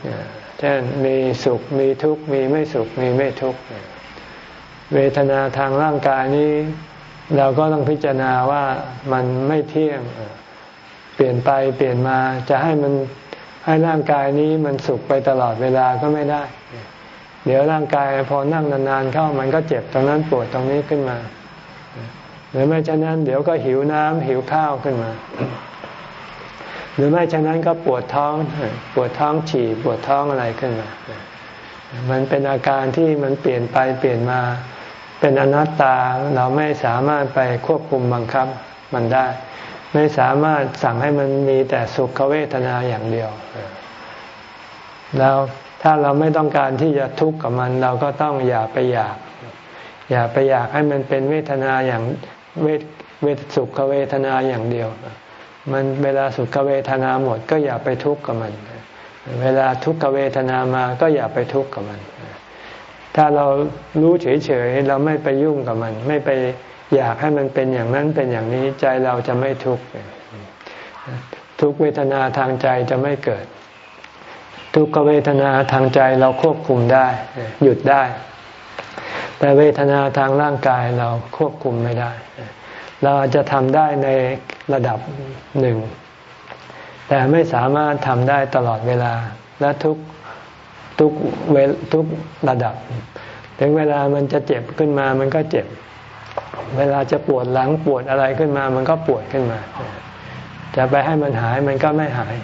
เช่นมีสุขมีทุกข์มีไม่สุขมีไม่ทุกข์เวทนาทางร่างกายนี้ เราก็ต้องพิจารณาว่ามันไม่เที่ยงเปลี่ยนไปเปลี่ยนมาจะให้มันให้ร่างกายนี้มันสุขไปตลอดเวลาก็ไม่ได้ เดี๋ยวร่างกายพอนั่งนานๆเข้ามันก็เจ็บตรงนั้นปวดตรงนี้ขึ้นมา หรือไม่ฉะนั้นเดี๋ยวก็หิวน้ำหิวข้าวขึ้นมา หรือไม่ฉะนั้นก็ปวดท้อง ปวดท้องฉี่ปวดท้องอะไรขึ้นมา มันเป็นอาการที่มันเปลี่ยนไปเปลี่ยนมา เป็นอนัตตาเราไม่สามารถไปควบคุมบังคับมันได้ ไม่สามารถสั่งให้มันมีแต่สุขเวทนาอย่างเดียว แล้ว ถ้าเราไม่ต้องการที่จะทุกข์กับมัน เราก็ต้องอย่าไปอยาก อย่าไปอยากให้มันเป็นเวทนาอย่างเวทเวทสุขเวทนาอย่างเดียว มันเวลาสุขเวทนาหมด ก็อย่าไปทุกข์กับมัน เวลาทุกขเวทนามาก็อย่าไปทุกข์กับมัน ถ้าเรารู้เฉยๆเราไม่ไปยุ่งกับมัน ไม่ไปอยากให้มันเป็นอย่างนั้นเป็นอย่างนี้ใจเราจะไม่ทุกข์ทุกเวทนาทางใจจะไม่เกิด ทุกเวทนาทางใจเราควบคุมได้ หยุดได้ แต่เวทนาทางร่างกายเราควบคุมไม่ได้ เราอาจจะทำได้ในระดับหนึ่ง แต่ไม่สามารถทำได้ตลอดเวลาและทุกทุกเวทุกระดับ ถึงเวลามันจะเจ็บขึ้นมามันก็เจ็บ เวลาจะปวดหลังปวดอะไรขึ้นมา มันก็ปวดขึ้นมา จะไปให้มันหายมันก็ไม่หาย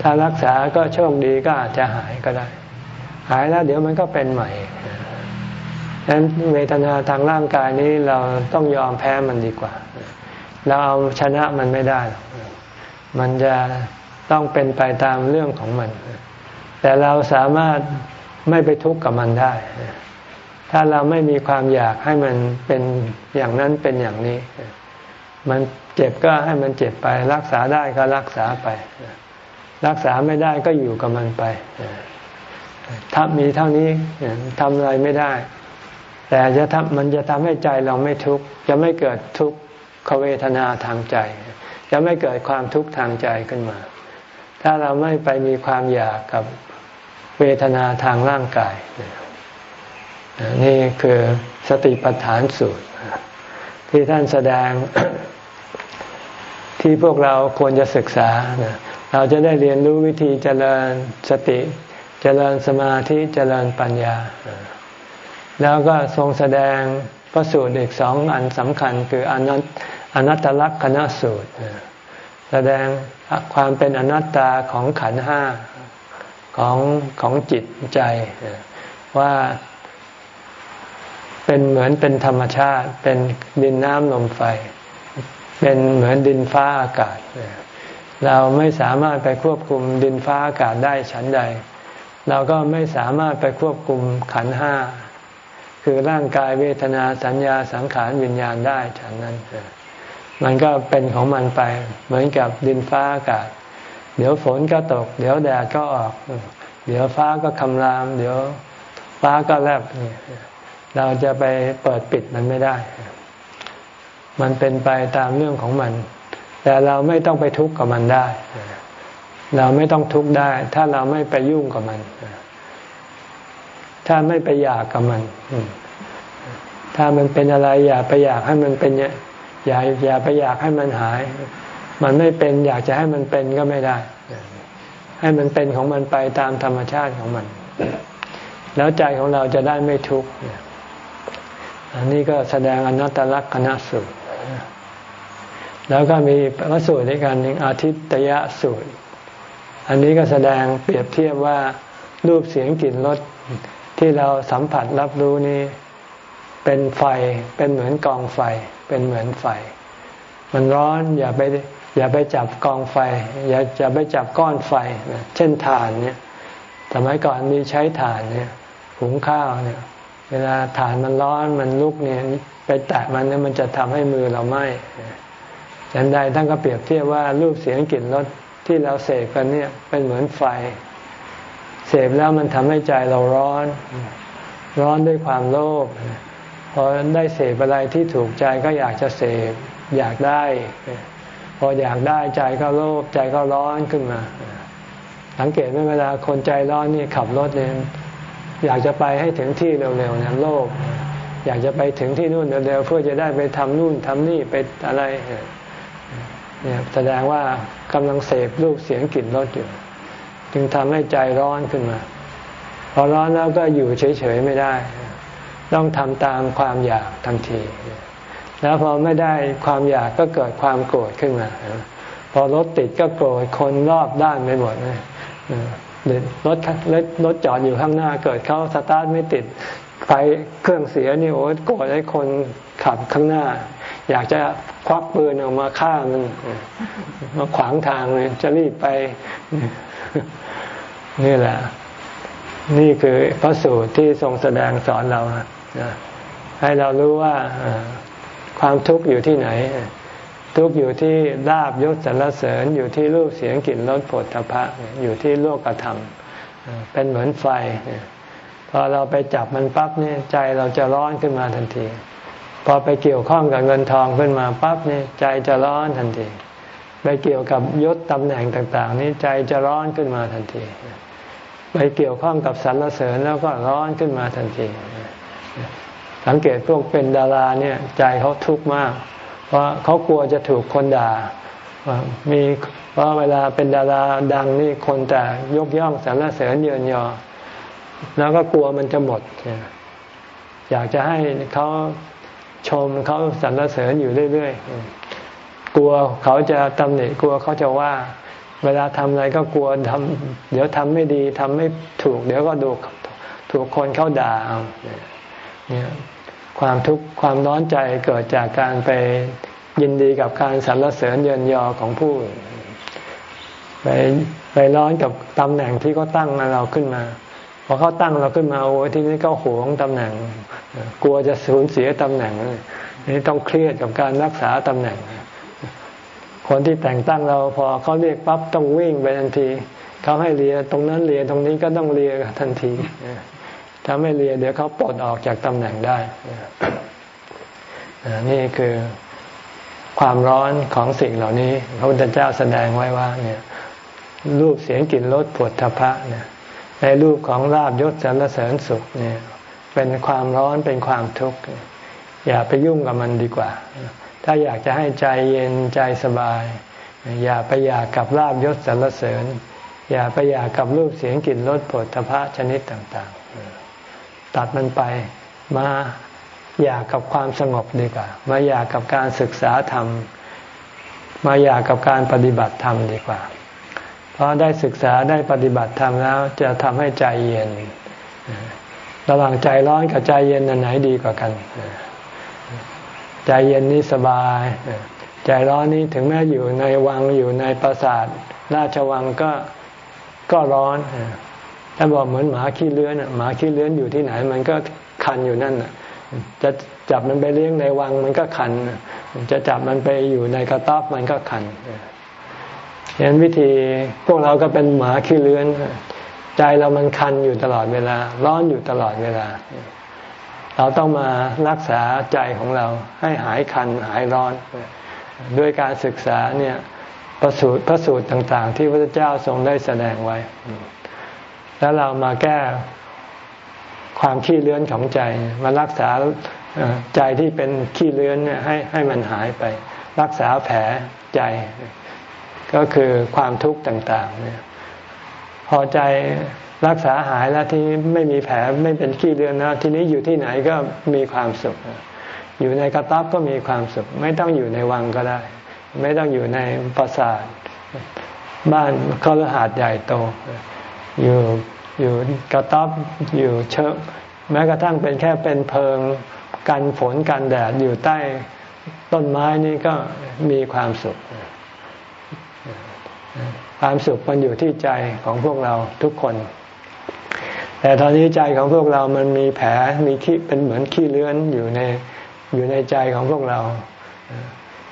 ถ้ารักษาก็โชคดีก็อาจจะหายก็ได้ หายแล้วเดี๋ยวมันก็เป็นใหม่ดังนั้นเวทนาทางร่างกายนี้เราต้องยอมแพ้มันดีกว่า เราเอาชนะมันไม่ได้ มันจะต้องเป็นไปตามเรื่องของมัน แต่เราสามารถไม่ไปทุกข์กับมันได้ ถ้าเราไม่มีความอยากให้มันเป็นอย่างนั้นเป็นอย่างนี้ มันเจ็บก็ให้มันเจ็บไป รักษาได้ก็รักษาไป รักษาไม่ได้ก็อยู่กับมันไปถ้ามีเท่านี้ทำอะไรไม่ได้ แต่จะทำมันจะทำให้ใจเราไม่ทุกข์จะไม่เกิดทุกขเวทนาทางใจ จะไม่เกิดความทุกข์ทางใจขึ้นมา ถ้าเราไม่ไปมีความอยากกับเวทนาทางร่างกาย นี่คือสติปัฏฐานสูตร ที่ท่านแสดงที่พวกเราควรจะศึกษา เราจะได้เรียนรู้วิธีเจริญสติ เจริญสมาธิ เจริญปัญญา แล้วก็ทรงแสดงพระสูตรอีกสองอันสำคัญคืออนัตอนัตตลักษณสูตร แสดงความเป็นอนัตตาของขันห้าของของจิตใจ ว่าเป็นเหมือนเป็นธรรมชาติ เป็นดินน้ำลมไฟ เป็นเหมือนดินฟ้าอากาศเเราไม่สามารถไปควบคุมดินฟ้าอากาศได้ฉันใด เราก็ไม่สามารถไปควบคุมขันห้าคือร่างกายเวทนาสัญญาสังขารวิญญาณได้ฉันนั้นมันก็เป็นของมันไป เหมือนกับดินฟ้าอากาศ เดี๋ยวฝนก็ตก เดี๋ยวแดดก็ออก เดี๋ยวฟ้าก็คำราม เดี๋ยวฟ้าก็แลบเราจะไปเปิดปิดมันไม่ได้ มันเป็นไปตามเรื่องของมัน แต่เราไม่ต้องไปทุกข์กับมันได้ เราไม่ต้องทุกข์ได้ ถ้าเราไม่ไปยุ่งกับมัน ถ้าไม่ไปอยากกับมัน ถ้ามันเป็นอะไร อย่าไปอยากให้มันเป็นอย่าอย่าไปอยากให้มันหาย มันไม่เป็น อยากจะให้มันเป็นก็ไม่ได้ ให้มันเป็นของมันไปตามธรรมชาติของมัน แล้วใจของเราจะได้ไม่ทุกข์อันนี้ก็แสดงอนัตตลักษณสูตร แล้วก็มีพระสูตรในการหนึ่งอาทิตยสูตร อันนี้ก็แสดงเปรียบเทียบว่ารูปเสียงกลิ่นรสที่เราสัมผัสรับรู้นี้ เป็นไฟเป็นเหมือนกองไฟ เป็นเหมือนไฟ มันร้อนอย่าไปอย่าไปจับกองไฟ อย่าจะไปจับก้อนไฟ เช่นถ่านเนี่ยสมัยก่อนมีใช้ถ่านเนี่ยหุงข้าวเนี่ย เวลาถ่านมันร้อนมันลุกเนี่ยไปแตะมันเนี่ยมันจะทำให้มือเราไหม้ ฉันใดท่านก็เปรียบเทียบว่ารูปเสียงกลิ่นรสที่เราเสพกันเนี่ยเป็นเหมือนไฟ เสพแล้วมันทำให้ใจเราร้อน ร้อนด้วยความโลภพอได้เสพอะไรที่ถูกใจก็อยากจะเสพอยากได้ พออยากได้ใจก็โลภใจก็ร้อนขึ้นมาสังเกตไหมเวลาคนใจร้อนนี่ขับรถเนี่ยอยากจะไปให้ถึงที่เร็วๆเนี่ยโลภอยากจะไปถึงที่นู่นเร็วๆเพื่อจะได้ไปทำนู่นทำนี่ไปอะไร เนี่ยแสดงว่ากำลังเสพรูปเสียงกลิ่นรสอยู่ จึงทำให้ใจร้อนขึ้นมา พอร้อนแล้วก็อยู่เฉยๆไม่ได้ ต้องทำตามความอยากทันที แล้วพอไม่ได้ความอยากก็เกิดความโกรธขึ้นมา พอรถติดก็โกรธคนรอบด้านไปหมดเลยรถรถรถจอดอยู่ข้างหน้าเกิดเขาสตาร์ทไม่ติดไฟเครื่องเสียนี่โอ้โกรธให้คนขับข้างหน้า อยากจะควักปืนออกมาฆ่ามันมาขวางทางเลยจะรีบไป นี่แหละ นี่คือพระสูตรที่ทรงแสดงสอนเราให้เรารู้ว่าความทุกข์อยู่ที่ไหน ทุกข์อยู่ที่ลาบยศสรรเสริญ อยู่ที่รูปเสียงกลิ่นรสผลทพะอยู่ที่โลกธรรม เป็นเหมือนไฟพอเราไปจับมันปั๊บนี่ใจเราจะร้อนขึ้นมาทันที พอไปเกี่ยวข้องกับเงินทองขึ้นมาปั๊บนี่ใจจะร้อนทันทีไปเกี่ยวกับยศตำแหน่งต่าง ๆ นี้ใจจะร้อนขึ้นมาทันที ไปเกี่ยวข้องกับสรรเสริญแล้วก็ร้อนขึ้นมาทันที สังเกตพวกเป็นดาราเนี่ยใจเขาทุกข์มาก เพราะเขากลัวจะถูกคนด่ามีเพราะเวลาเป็นดาราดังนี่คนแต่ยกย่องสรรเสริญเยินยอ แล้วก็กลัวมันจะหมด อยากจะให้เขา ชมเขาสรรเสริญอยู่เรื่อยๆ กลัวเขาจะตำหนิกลัวเขาจะว่า เวลาทำอะไรก็กลัวทำเดี๋ยวทำไม่ดีทำไม่ถูก เดี๋ยวก็ดูถูกคนเขาด่าเนี่ยความทุกข์ความร้อนใจเกิดจากการไปยินดีกับการสรรเสริญเยินยอของผู้ไปไปร้อนกับตำแหน่งที่เขาตั้งเราขึ้นมา พอเขาตั้งเราขึ้นมาโอ้ทีนี้ก็หวงตำแหน่ง กลัวจะสูญเสียตำแหน่งนี่ต้องเครียดกับการรักษาตำแหน่ง คนที่แต่งตั้งเราพอเขาเรียกปั๊บต้องวิ่งไปทันทีเขาให้เรียตรงนั้นเรียตรงนี้ก็ต้องเรียทันทีถ้าไม่เรียเดี๋ยวเขาปลดออกจากตำแหน่งได้นี่คือความร้อนของสิ่งเหล่านี้ พระพุทธเจ้าแสดงไว้ว่า เนี่ย รูปเสียงกลิ่นรสปวดทพะเนี่ย ในรูปของลาบยศสรรเสริญสุขเนี่ยเป็นความร้อนเป็นความทุกข์อย่าไปยุ่งกับมันดีกว่า ถ้าอยากจะให้ใจเย็นใจสบาย อย่าไปอยากกับลาบยศสรรเสริญ อย่าไปอยากกับรูปเสียงกลิ่นรสปวดทพะชนิดต่างๆ ตัดมันไปมาอยากกับความสงบดีกว่า มาอยากกับการศึกษาธรรม มาอยากกับการปฏิบัติธรรมดีกว่า เพราะได้ศึกษาได้ปฏิบัติธรรมแล้ว จะทำให้ใจเย็น ระหว่างใจร้อนกับใจเย็นอันไหนดีกว่ากัน ใจเย็นนี่สบาย ใจร้อนนี้ถึงแม้อยู่ในวังอยู่ในปราสาทราชวังก็ก็ร้อนถ้าบอกเหมือนหมาขี้เลื้อนหมาขี้เลื้อนอยู่ที่ไหน มันก็คันอยู่นั่นจะจับมันไปเลี้ยงในวังมันก็คัน จะจับมันไปอยู่ในกระต๊อบมันก็คัน เห็นวิธีพวกเราก็เป็นหมาขี้เลื้อน ใจเรามันคันอยู่ตลอดเวลา ร้อนอยู่ตลอดเวลา เราต้องมารักษาใจของเราให้หายคันหายร้อน ด้วยการศึกษาเนี่ยประสูตรพระสูตรต่างๆ ที่พระเจ้าทรงได้แสดงไว้ แล้วเรามาแก้ความขี้เลื้อนของใจ มารักษาใจที่เป็นขี้เลื้อนเนี่ยให้ให้มันหายไป รักษาแผลใจ ก็คือความทุกข์ต่างๆเนี่ยพอใจรักษาหายแล้วที่ไม่มีแผลไม่เป็นขี้เลือนนะทีนี้อยู่ที่ไหนก็มีความสุข อยู่ในกระต๊อบก็มีความสุข ไม่ต้องอยู่ในวังก็ได้ ไม่ต้องอยู่ในปราสาทบ้านก็รหาดใหญ่โต อยู่อยู่กระต๊อบอยู่เชิงแม้กระทั่งเป็นแค่เป็นเพิงกันฝนกันแดดอยู่ใต้ต้นไม้นี่ก็มีความสุข ความสุขมันอยู่ที่ใจของพวกเราทุกคน แต่ตอนนี้ใจของพวกเรามันมีแผลมีขี้เป็นเหมือนขี้เลื้อนอยู่ในอยู่ในใจของพวกเรา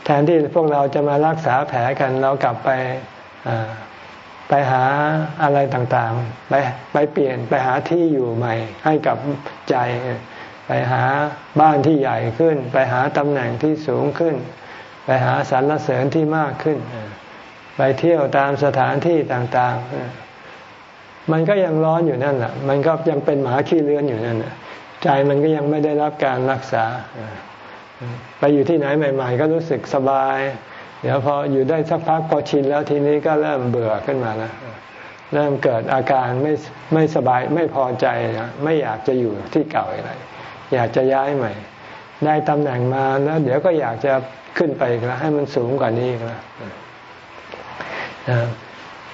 แทนที่พวกเราจะมารักษาแผลกันเรากลับไปไปหาอะไรต่างๆ ไปไปเปลี่ยนไปหาที่อยู่ใหม่ ให้กับใจไปหาบ้านที่ใหญ่ขึ้น ไปหาตำแหน่งที่สูงขึ้น ไปหาสรรเสริญที่มากขึ้น ไปเที่ยวตามสถานที่ต่างๆ มันก็ยังร้อนอยู่นั่นแหละมันก็ยังเป็นหมาขี้เลื้อนอยู่นั่นใจมันก็ยังไม่ได้รับการรักษา ไปอยู่ที่ไหนใหม่ ๆ ก็รู้สึกสบาย เดี๋ยวพออยู่ได้สักพักพอชินแล้วทีนี้ก็เริ่มเบื่อขึ้นมาแล้วเริ่มเกิดอาการไม่ไม่สบายไม่พอใจนะไม่อยากจะอยู่ที่เก่าอะไร อยากจะย้ายใหม่ ได้ตำแหน่งมาแล้วเดี๋ยวก็อยากจะขึ้นไปแล้วให้มันสูงกว่านี้อีกแล้ว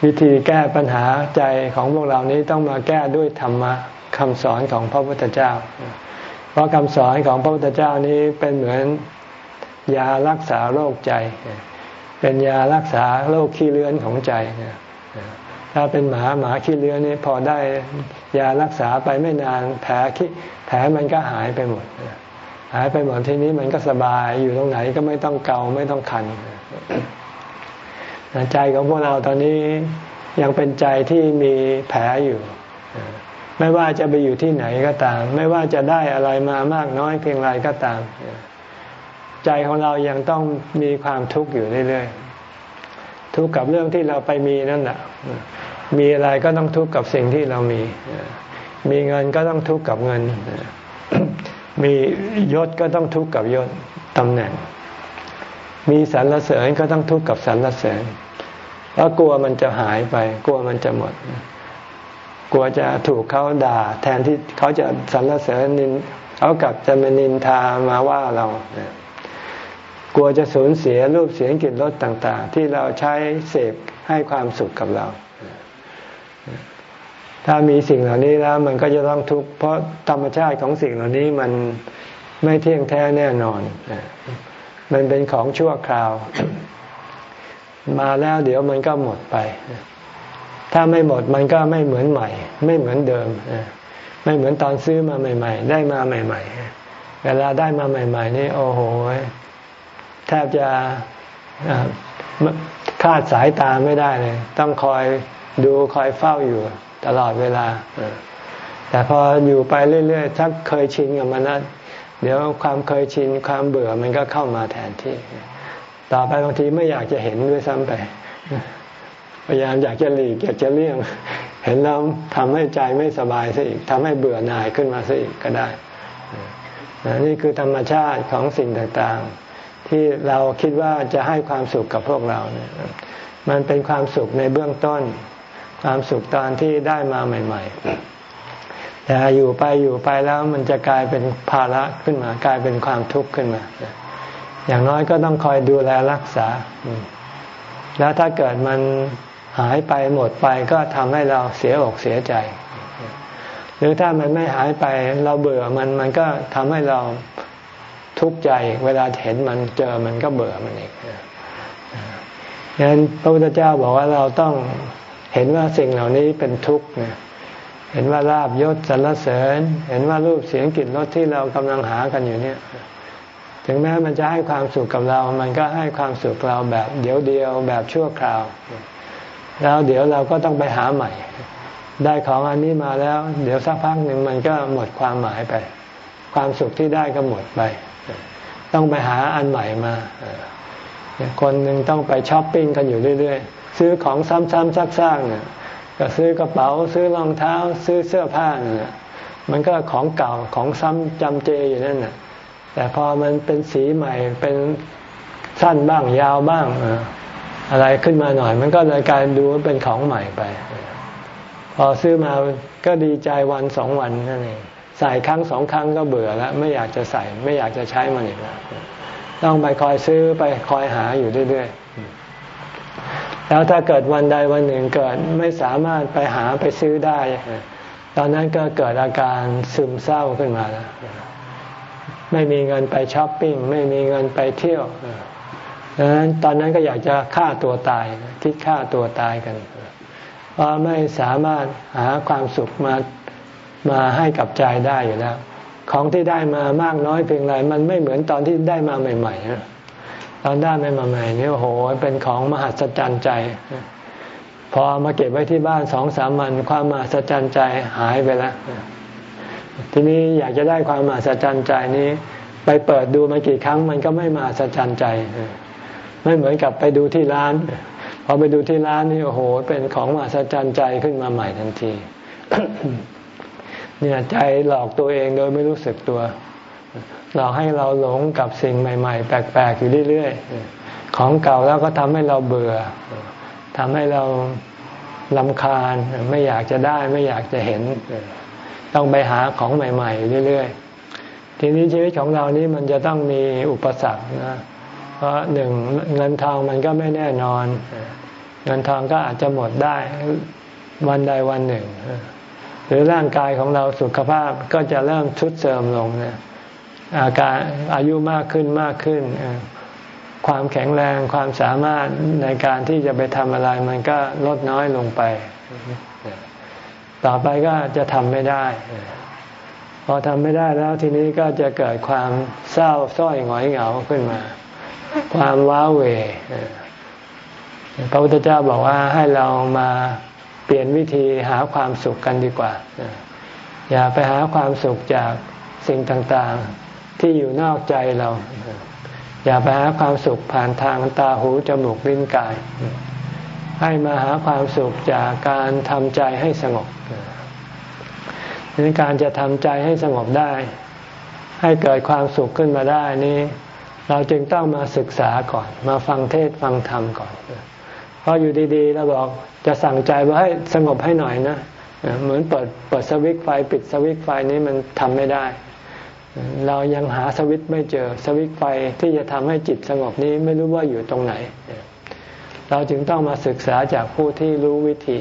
วิธีแก้ปัญหาใจของพวกเรานี้ต้องมาแก้ด้วยธรรมะคำสอนของพระพุทธเจ้า เพราะคำสอนของพระพุทธเจ้านี้เป็นเหมือนยารักษาโรคใจ เป็นยารักษาโรคขี้เลื้อนของใจถ้าเป็นหมาหมาขี้เลื้อนนี่พอได้ยารักษาไปไม่นานแผลขี้แผลมันก็หายไปหมด หายไปหมดทีนี้มันก็สบายอยู่ตรงไหนก็ไม่ต้องเกาไม่ต้องคัน ใจของพวกเราตอนนี้ยังเป็นใจที่มีแผลอยู่ ไม่ว่าจะไปอยู่ที่ไหนก็ตาม ไม่ว่าจะได้อะไรมามากน้อยเพียงไรก็ตาม ใจของเรายังต้องมีความทุกข์อยู่เรื่อยๆทุกข์กับเรื่องที่เราไปมีนั่นแหละมีอะไรก็ต้องทุกข์กับสิ่งที่เรามี มีเงินก็ต้องทุกข์กับเงิน มียศก็ต้องทุกข์กับยศตำแหน่ง มีสรรเสริญก็ต้องทุกข์กับสรรเสริญเพราะกลัวมันจะหายไป กลัวมันจะหมด กลัวจะถูกเขาด่า แทนที่เขาจะสรรเสริญนินเขากลับจะมานินทามาว่าเรา กลัวจะสูญเสียรูปเสียงกลิ่นรสต่าง ๆ ที่เราใช้เสพให้ความสุขกับเรา ถ้ามีสิ่งเหล่านี้แล้ว มันก็จะต้องทุกข์เพราะธรรมชาติของสิ่งเหล่านี้มันไม่เที่ยงแท้แน่นอน มันเป็นของชั่วคราว มาแล้วเดี๋ยวมันก็หมดไป ถ้าไม่หมดมันก็ไม่เหมือนใหม่ ไม่เหมือนเดิม ไม่เหมือนตอนซื้อมาใหม่ ๆ ได้มาใหม่ ๆ เวลาได้มาใหม่ ๆ นี่โอ้โหแทบจะคาดสายตาไม่ได้เลย ต้องคอยดูคอยเฝ้าอยู่ตลอดเวลาแต่พออยู่ไปเรื่อยๆถ้าเคยชินกับมันนะ เดี๋ยวความเคยชินความเบื่อมันก็เข้ามาแทนที่ ต่อไปบางทีไม่อยากจะเห็นด้วยซ้ำไป พยายามอยากจะหลีกอยากจะเลี่ยง เห็นแล้วทำให้ใจไม่สบายซะอีกทำให้เบื่อหน่ายขึ้นมาซะอีกก็ได้นี่คือธรรมชาติของสิ่งต่างๆ ที่เราคิดว่าจะให้ความสุขกับพวกเราเนี่ยมันเป็นความสุขในเบื้องต้น ความสุขตอนที่ได้มาใหม่ ๆ แต่อยู่ไปอยู่ไปแล้วมันจะกลายเป็นภาระขึ้นมา กลายเป็นความทุกข์ขึ้นมา อย่างน้อยก็ต้องคอยดูแลรักษา แล้วถ้าเกิดมันหายไปหมดไปก็ทำให้เราเสียอกเสียใจ หรือถ้ามันไม่หายไปเราเบื่อมันมันก็ทำให้เราทุกข์ใจ เวลาเห็นมันเจอมันก็เบื่อมันอีกดังนั้นพระพุทธเจ้าบอกว่าเราต้องเห็นว่าสิ่งเหล่านี้เป็นทุกข์ เห็นว่าลาบยศสรรเสริญ เห็นว่ารูปเสียงกลิ่นรสที่เรากำลังหากันอยู่เนี่ย ถึงแม้มันจะให้ความสุขกับเรา มันก็ให้ความสุขเราแบบเดียวเดียวแบบชั่วคราว แล้วเดี๋ยวเราก็ต้องไปหาใหม่ ได้ของอันนี้มาแล้ว เดี๋ยวสักพักหนึ่งมันก็หมดความหมายไป ความสุขที่ได้ก็หมดไป ต้องไปหาอันใหม่มาคนหนึ่งต้องไปช้อปปิ้งกันอยู่เรื่อยๆ ซื้อของซ้ำๆซักๆเนี่ย ก็ซื้อกระเป๋าซื้อรองเท้า ซื้อเสื้อผ้าเนี่ยมันก็ของเก่าของซ้ำจำเจอยู่นั่นน่ะแต่พอมันเป็นสีใหม่เป็นสั้นบ้างยาวบ้างอะไรขึ้นมาหน่อย มันก็เลยกลายดูว่าเป็นของใหม่ไป พอซื้อมาก็ดีใจวันสองวันนั่นเองใส่ครั้งสองครั้งก็เบื่อแล้วไม่อยากจะใส่ไม่อยากจะใช้มันอีกแล้วต้องไปคอยซื้อไปคอยหาอยู่เรื่อยๆ แล้วถ้าเกิดวันใดวันหนึ่งเกิดไม่สามารถไปหาไปซื้อได้ ตอนนั้นก็เกิดอาการซึมเศร้าขึ้นมาแล้วไม่มีเงินไปช้อปปิ้งไม่มีเงินไปเที่ยวดังนั้นตอนนั้นก็อยากจะฆ่าตัวตาย คิดฆ่าตัวตายกันเพราะไม่สามารถหาความสุขมามาให้กับใจได้อยู่แล้ว ของที่ได้มามากน้อยเพียงไรมันไม่เหมือนตอนที่ได้มาใหม่ๆนะ ตอนได้มาใหม่ๆนี่โอ้โห เป็นของมหัศจรรย์ใจ พอมาเก็บไว้ที่บ้านสองสามวันความมหัศจรรย์ใจหายไปแล้วทีนี้อยากจะได้ความมหัศจรรย์ใจนี้ ไปเปิดดูมากี่ครั้งมันก็ไม่มหัศจรรย์ใจไม่เหมือนกับไปดูที่ร้าน พอไปดูที่ร้านนี่โอ้โห เป็นของมหัศจรรย์ใจขึ้นมาใหม่ทันที เนี่ยใจหลอกตัวเองโดยไม่รู้สึกตัว หลอกให้เราหลงกับสิ่งใหม่ ๆ แปลก ๆ อยู่เรื่อยๆ ของเก่าแล้วก็ทำให้เราเบื่อทำให้เราลำคาญไม่อยากจะได้ไม่อยากจะเห็น ต้องไปหาของใหม่ ๆ เรื่อยๆ ทีนี้ชีวิตของเรานี้มันจะต้องมีอุปสรรคนะเพราะหนึ่งเงินทองมันก็ไม่แน่นอน เงินทองก็อาจจะหมดได้วันใดวันหนึ่ง หรือร่างกายของเราสุขภาพก็จะเริ่มทุดเสื่อมลงนะ อาการอายุมากขึ้นมากขึ้น ความแข็งแรงความสามารถในการที่จะไปทำอะไรมันก็ลดน้อยลงไป ต่อไปก็จะทำไม่ได้ พอทำไม่ได้แล้วทีนี้ก็จะเกิดความเศร้าส้อยหงอยเหงาขึ้นมา ความว้าเหวพระพุทธเจ้าบอกว่าให้เรามาเปลี่ยนวิธีหาความสุขกันดีกว่า อย่าไปหาความสุขจากสิ่งต่างๆ ที่อยู่นอกใจเรา อย่าไปหาความสุขผ่านทางตาหูจมูกลิ้นกาย ให้มาหาความสุขจากการทำใจให้สงบดังนั้นการจะทำใจให้สงบได้ ให้เกิดความสุขขึ้นมาได้นี้ เราจึงต้องมาศึกษาก่อน มาฟังเทศฟังธรรมก่อนเพราะอยู่ดีๆเราบอกจะสั่งใจว่าให้สงบให้หน่อยนะ เหมือนเปิดเปิดสวิตไฟ ปิดสวิตไฟนี้มันทำไม่ได้ เรายังหาสวิตไม่เจอสวิตไฟที่จะทำให้จิตสงบนี้ไม่รู้ว่าอยู่ตรงไหน เราจึงต้องมาศึกษาจากผู้ที่รู้วิธี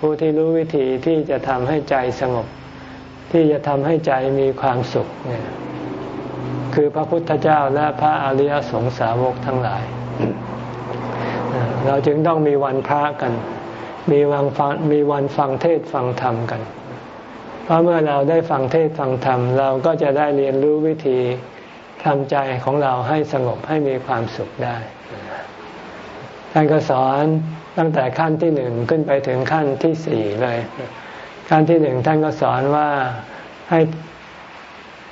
ผู้ที่รู้วิธีที่จะทำให้ใจสงบ ที่จะทำให้ใจมีความสุข คือพระพุทธเจ้าและพระอริยสงสาวกทั้งหลาย เราจึงต้องมีวันพระกัน มีวันฟังมีวันฟังเทศฟังธรรมกัน เพราะเมื่อเราได้ฟังเทศฟังธรรม เราก็จะได้เรียนรู้วิธีทำใจของเราให้สงบให้มีความสุขได้ ท่านก็สอนตั้งแต่ขั้นที่หนึ่งขึ้นไปถึงขั้นที่สี่เลย ขั้นที่หนึ่งท่านก็สอนว่าให้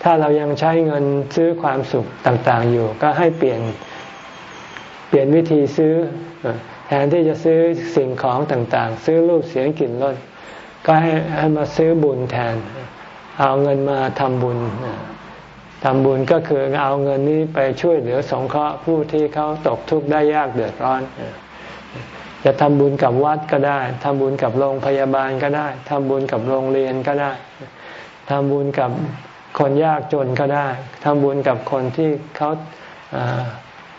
ถ้าเรายังใช้เงินซื้อความสุขต่าง ๆ อยู่ ก็ให้เปลี่ยนเปลี่ยนวิธีซื้อแทนที่จะซื้อสิ่งของต่างๆ ซื้อรูปเสียงกลิ่นรส ก็ให้ให้มาซื้อบุญแทน เอาเงินมาทำบุญทำบุญก็คือเอาเงินนี้ไปช่วยเหลือสงเคราะห์ผู้ที่เขาตกทุกข์ได้ยากเดือดร้อนจะทำบุญกับวัดก็ได้ทำบุญกับโรงพยาบาลก็ได้ทำบุญกับโรงเรียนก็ได้ทำบุญกับคนยากจนก็ได้ทำบุญกับคนที่เขา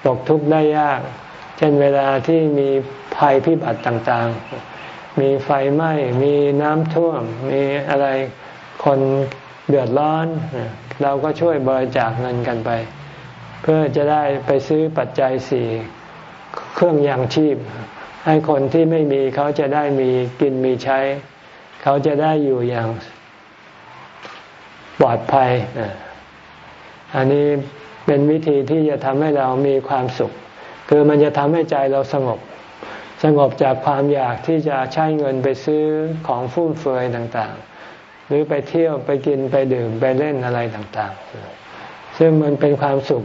ตกทุกข์ได้ยาก เช่นเวลาที่มีภัยพิบัติต่างๆ มีไฟไหม้มีน้ำท่วม มีอะไรคนเดือดร้อน เราก็ช่วยบริจาคเงินกันไป เพื่อจะได้ไปซื้อปัจจัยสี่เครื่องยังชีพ ให้คนที่ไม่มีเขาจะได้มีกินมีใช้ เขาจะได้อยู่อย่างปลอดภัย อันนี้เป็นวิธีที่จะทำให้เรามีความสุข คือมันจะทำให้ใจเราสงบ สงบจากความอยากที่จะใช้เงินไปซื้อของฟุ่มเฟือยต่างๆ หรือไปเที่ยวไปกินไปดื่มไปเล่นอะไรต่างๆ ซึ่งมันเป็นความสุข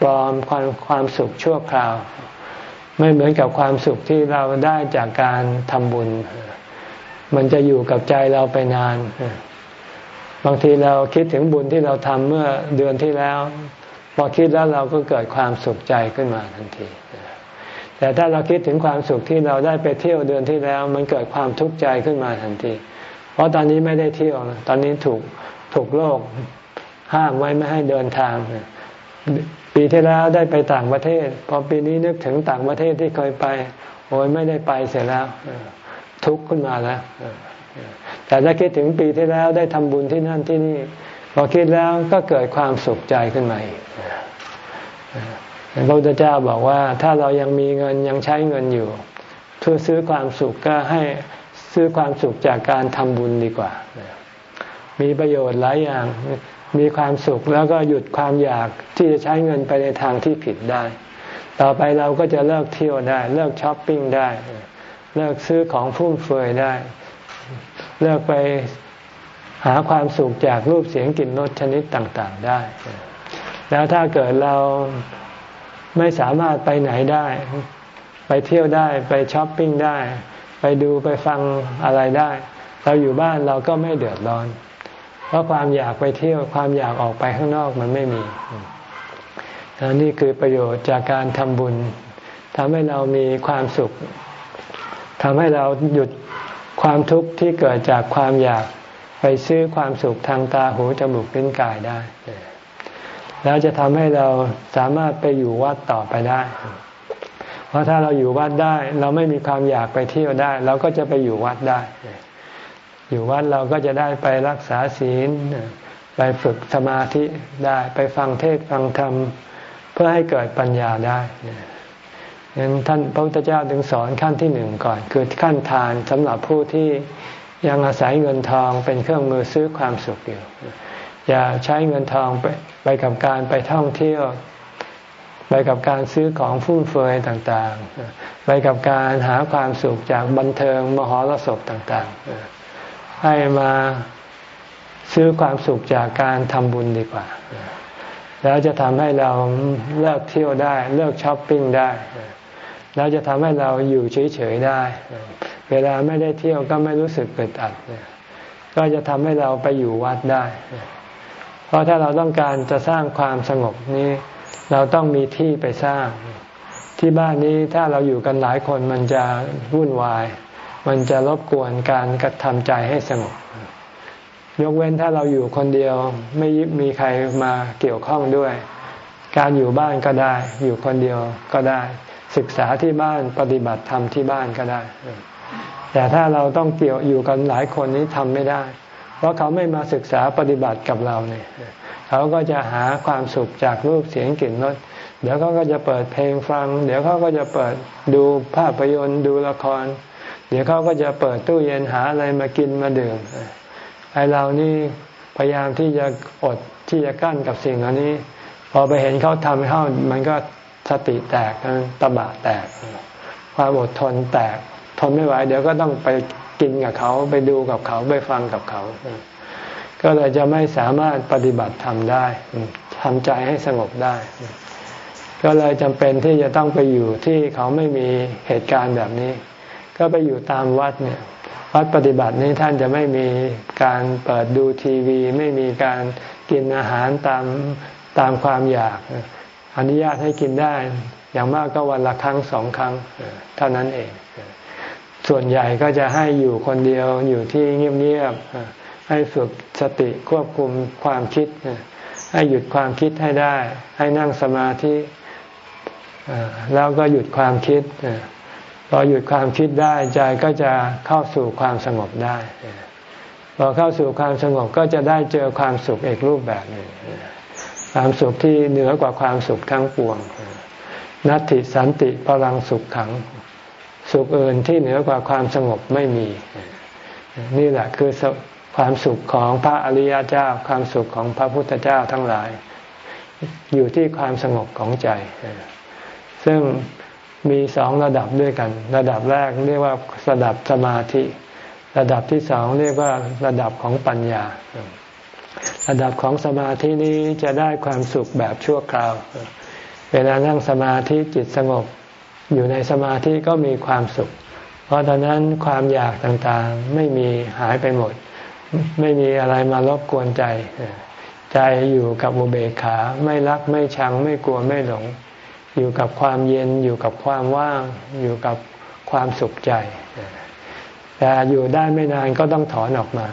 ปลอมความความสุขชั่วคราว ไม่เหมือนกับความสุขที่เราได้จากการทำบุญ มันจะอยู่กับใจเราไปนาน บางทีเราคิดถึงบุญที่เราทำเมื่อเดือนที่แล้ว พอคิดแล้วเราก็เกิดความสุขใจขึ้นมาทันที แต่ถ้าเราคิดถึงความสุขที่เราได้ไปเที่ยวเดือนที่แล้ว มันเกิดความทุกข์ใจขึ้นมาทันที เพราะตอนนี้ไม่ได้เที่ยว ตอนนี้ถูกถูกโลกห้ามไว้ไม่ให้เดินทาง ปีที่แล้วได้ไปต่างประเทศ พอปีนี้นึกถึงต่างประเทศที่เคยไป โอ้ยไม่ได้ไปเสร็จแล้ว ทุกข์ขึ้นมาแล้ว แต่ถ้าคิดถึงปีที่แล้วได้ทำบุญที่นั่นที่นี่พอคิดแล้วก็เกิดความสุขใจขึ้นมาอีก พระพุทธเจ้าบอกว่าถ้าเรายังมีเงินยังใช้เงินอยู่เพื่อซื้อความสุขก็ให้ซื้อความสุขจากการทำบุญดีกว่า มีประโยชน์หลายอย่าง มีความสุขแล้วก็หยุดความอยากที่จะใช้เงินไปในทางที่ผิดได้ ต่อไปเราก็จะเลิกเที่ยวได้ เลิกช้อปปิ้งได้ เลิกซื้อของฟุ่มเฟือยได้ เลิกไปหาความสุขจากรูปเสียงกลิ่นรสชนิดต่าง ๆได้ แล้วถ้าเกิดเรา ไม่สามารถไปไหนได้ ไปเที่ยวได้ไปช้อปปิ้งได้ ไปดูไปฟังอะไรได้ เราอยู่บ้านเราก็ไม่เดือดร้อน เพราะความอยากไปเที่ยวความอยากออกไปข้างนอกมันไม่มีนี่คือประโยชน์จากการทำบุญทำให้เรามีความสุขทำให้เราหยุดความทุกข์ที่เกิดจากความอยากไปซื้อความสุขทางตาหูจมูกลิ้นกายได้ แล้วจะทำให้เราสามารถไปอยู่วัดต่อไปได้ เพราะถ้าเราอยู่วัดได้ เราไม่มีความอยากไปเที่ยวได้ เราก็จะไปอยู่วัดได้ อยู่วัดเราก็จะได้ไปรักษาศีล ไปฝึกสมาธิได้ไปฟังเทศฟังธรรม เพื่อให้เกิดปัญญาได้งั้นท่านพระพุทธเจ้าถึงสอนขั้นที่หนึ่งก่อน คือขั้นทานสำหรับผู้ที่ยังอาศัยเงินทองเป็นเครื่องมือซื้อความสุขอยู่ อย่าใช้เงินทองไปไปกับการไปท่องเที่ยว ไปกับการซื้อของฟุ่มเฟือยต่างๆ ไปกับการหาความสุขจากบันเทิงมหรสพต่างๆ ให้มาซื้อความสุขจากการทำบุญดีกว่า แล้วจะทำให้เราเลิกเที่ยวได้ เลิกช้อปปิ้งได้ แล้วจะทำให้เราอยู่เฉยๆได้ เวลาไม่ได้เที่ยวก็ไม่รู้สึกเกิดอัด ก็จะทำให้เราไปอยู่วัดได้ ราะถ้าเราต้องการจะสร้างความสงบนี้ เราต้องมีที่ไปสร้าง ที่บ้านนี้ถ้าเราอยู่กันหลายคนมันจะวุ่นวาย มันจะรบกวนการกระทำใจให้สงบ ยกเว้นถ้าเราอยู่คนเดียวไม่มีใครมาเกี่ยวข้องด้วย การอยู่บ้านก็ได้ อยู่คนเดียวก็ได้ ศึกษาที่บ้านปฏิบัติธรรมที่บ้านก็ได้ แต่ถ้าเราต้องเกี่ยวอยู่กันหลายคนนี้ทำไม่ได้ ราะเขาไม่มาศึกษาปฏิบัติกับเราเนี่ยเขาก็จะหาความสุขจากรูปเสียงกลิ่นรสเดี๋ยวเขาก็จะเปิดเพลงฟัง เดี๋ยวเขาก็จะเปิดดูภาพยนตร์ดูละคร เดี๋ยวเขาก็จะเปิดตู้เย็นหาอะไรมากินมาดื่มไอเรานี่พยายามที่จะอดที่จะกั้นกับสิ่งเหล่านี้ พอไปเห็นเขาทำเข้ามันก็สติแตกตบะแตก ความอดทนแตก ทนไม่ไหวเดี๋ยวก็ต้องไป กินกับเขาไปดูกับเขาไปฟังกับเขา ก็เลยจะไม่สามารถปฏิบัติทำได้ทำใจให้สงบได้ ก็เลยจำเป็นที่จะต้องไปอยู่ที่เขาไม่มีเหตุการณ์แบบนี้ ก็ไปอยู่ตามวัดเนี่ยวัดปฏิบัตินี้ท่านจะไม่มีการเปิดดูทีวี ไม่มีการกินอาหารตามตามความอยาก อนุญาตให้กินได้ อย่างมากก็วันละครั้งสองครั้งเท่านั้นเอง ส่วนใหญ่ก็จะให้อยู่คนเดียวอยู่ที่เงียบๆให้ฝึกสติควบคุมความคิด ให้หยุดความคิดให้ได้ ให้นั่งสมาธิแล้วก็หยุดความคิดพอหยุดความคิดได้ใจก็จะเข้าสู่ความสงบได้พอเข้าสู่ความสงบก็จะได้เจอความสุขอีกรูปแบบหนึ่งความสุขที่เหนือกว่าความสุขทั้งปวงนัตติสันติพลังสุขขัง สุขอื่นที่เหนือกว่าความสงบไม่มี นี่แหละคือความสุขของพระอริยเจ้า ความสุขของพระพุทธเจ้าทั้งหลาย อยู่ที่ความสงบของใจ ซึ่งมีสองระดับด้วยกัน ระดับแรกเรียกว่าระดับสมาธิ ระดับที่สองเรียกว่าระดับของปัญญา ระดับของสมาธินี้จะได้ความสุขแบบชั่วคราว เวลานั่งสมาธิจิตสงบ อยู่ในสมาธิก็มีความสุข เพราะตอนนั้นความอยากต่างๆไม่มีหายไปหมด ไม่มีอะไรมารบกวนใจ ใจอยู่กับอุเบกขาไม่รักไม่ชังไม่กลัวไม่หลง อยู่กับความเย็นอยู่กับความว่าง อยู่กับความสุขใจ แต่อยู่ได้ไม่นานก็ต้องถอนออกมา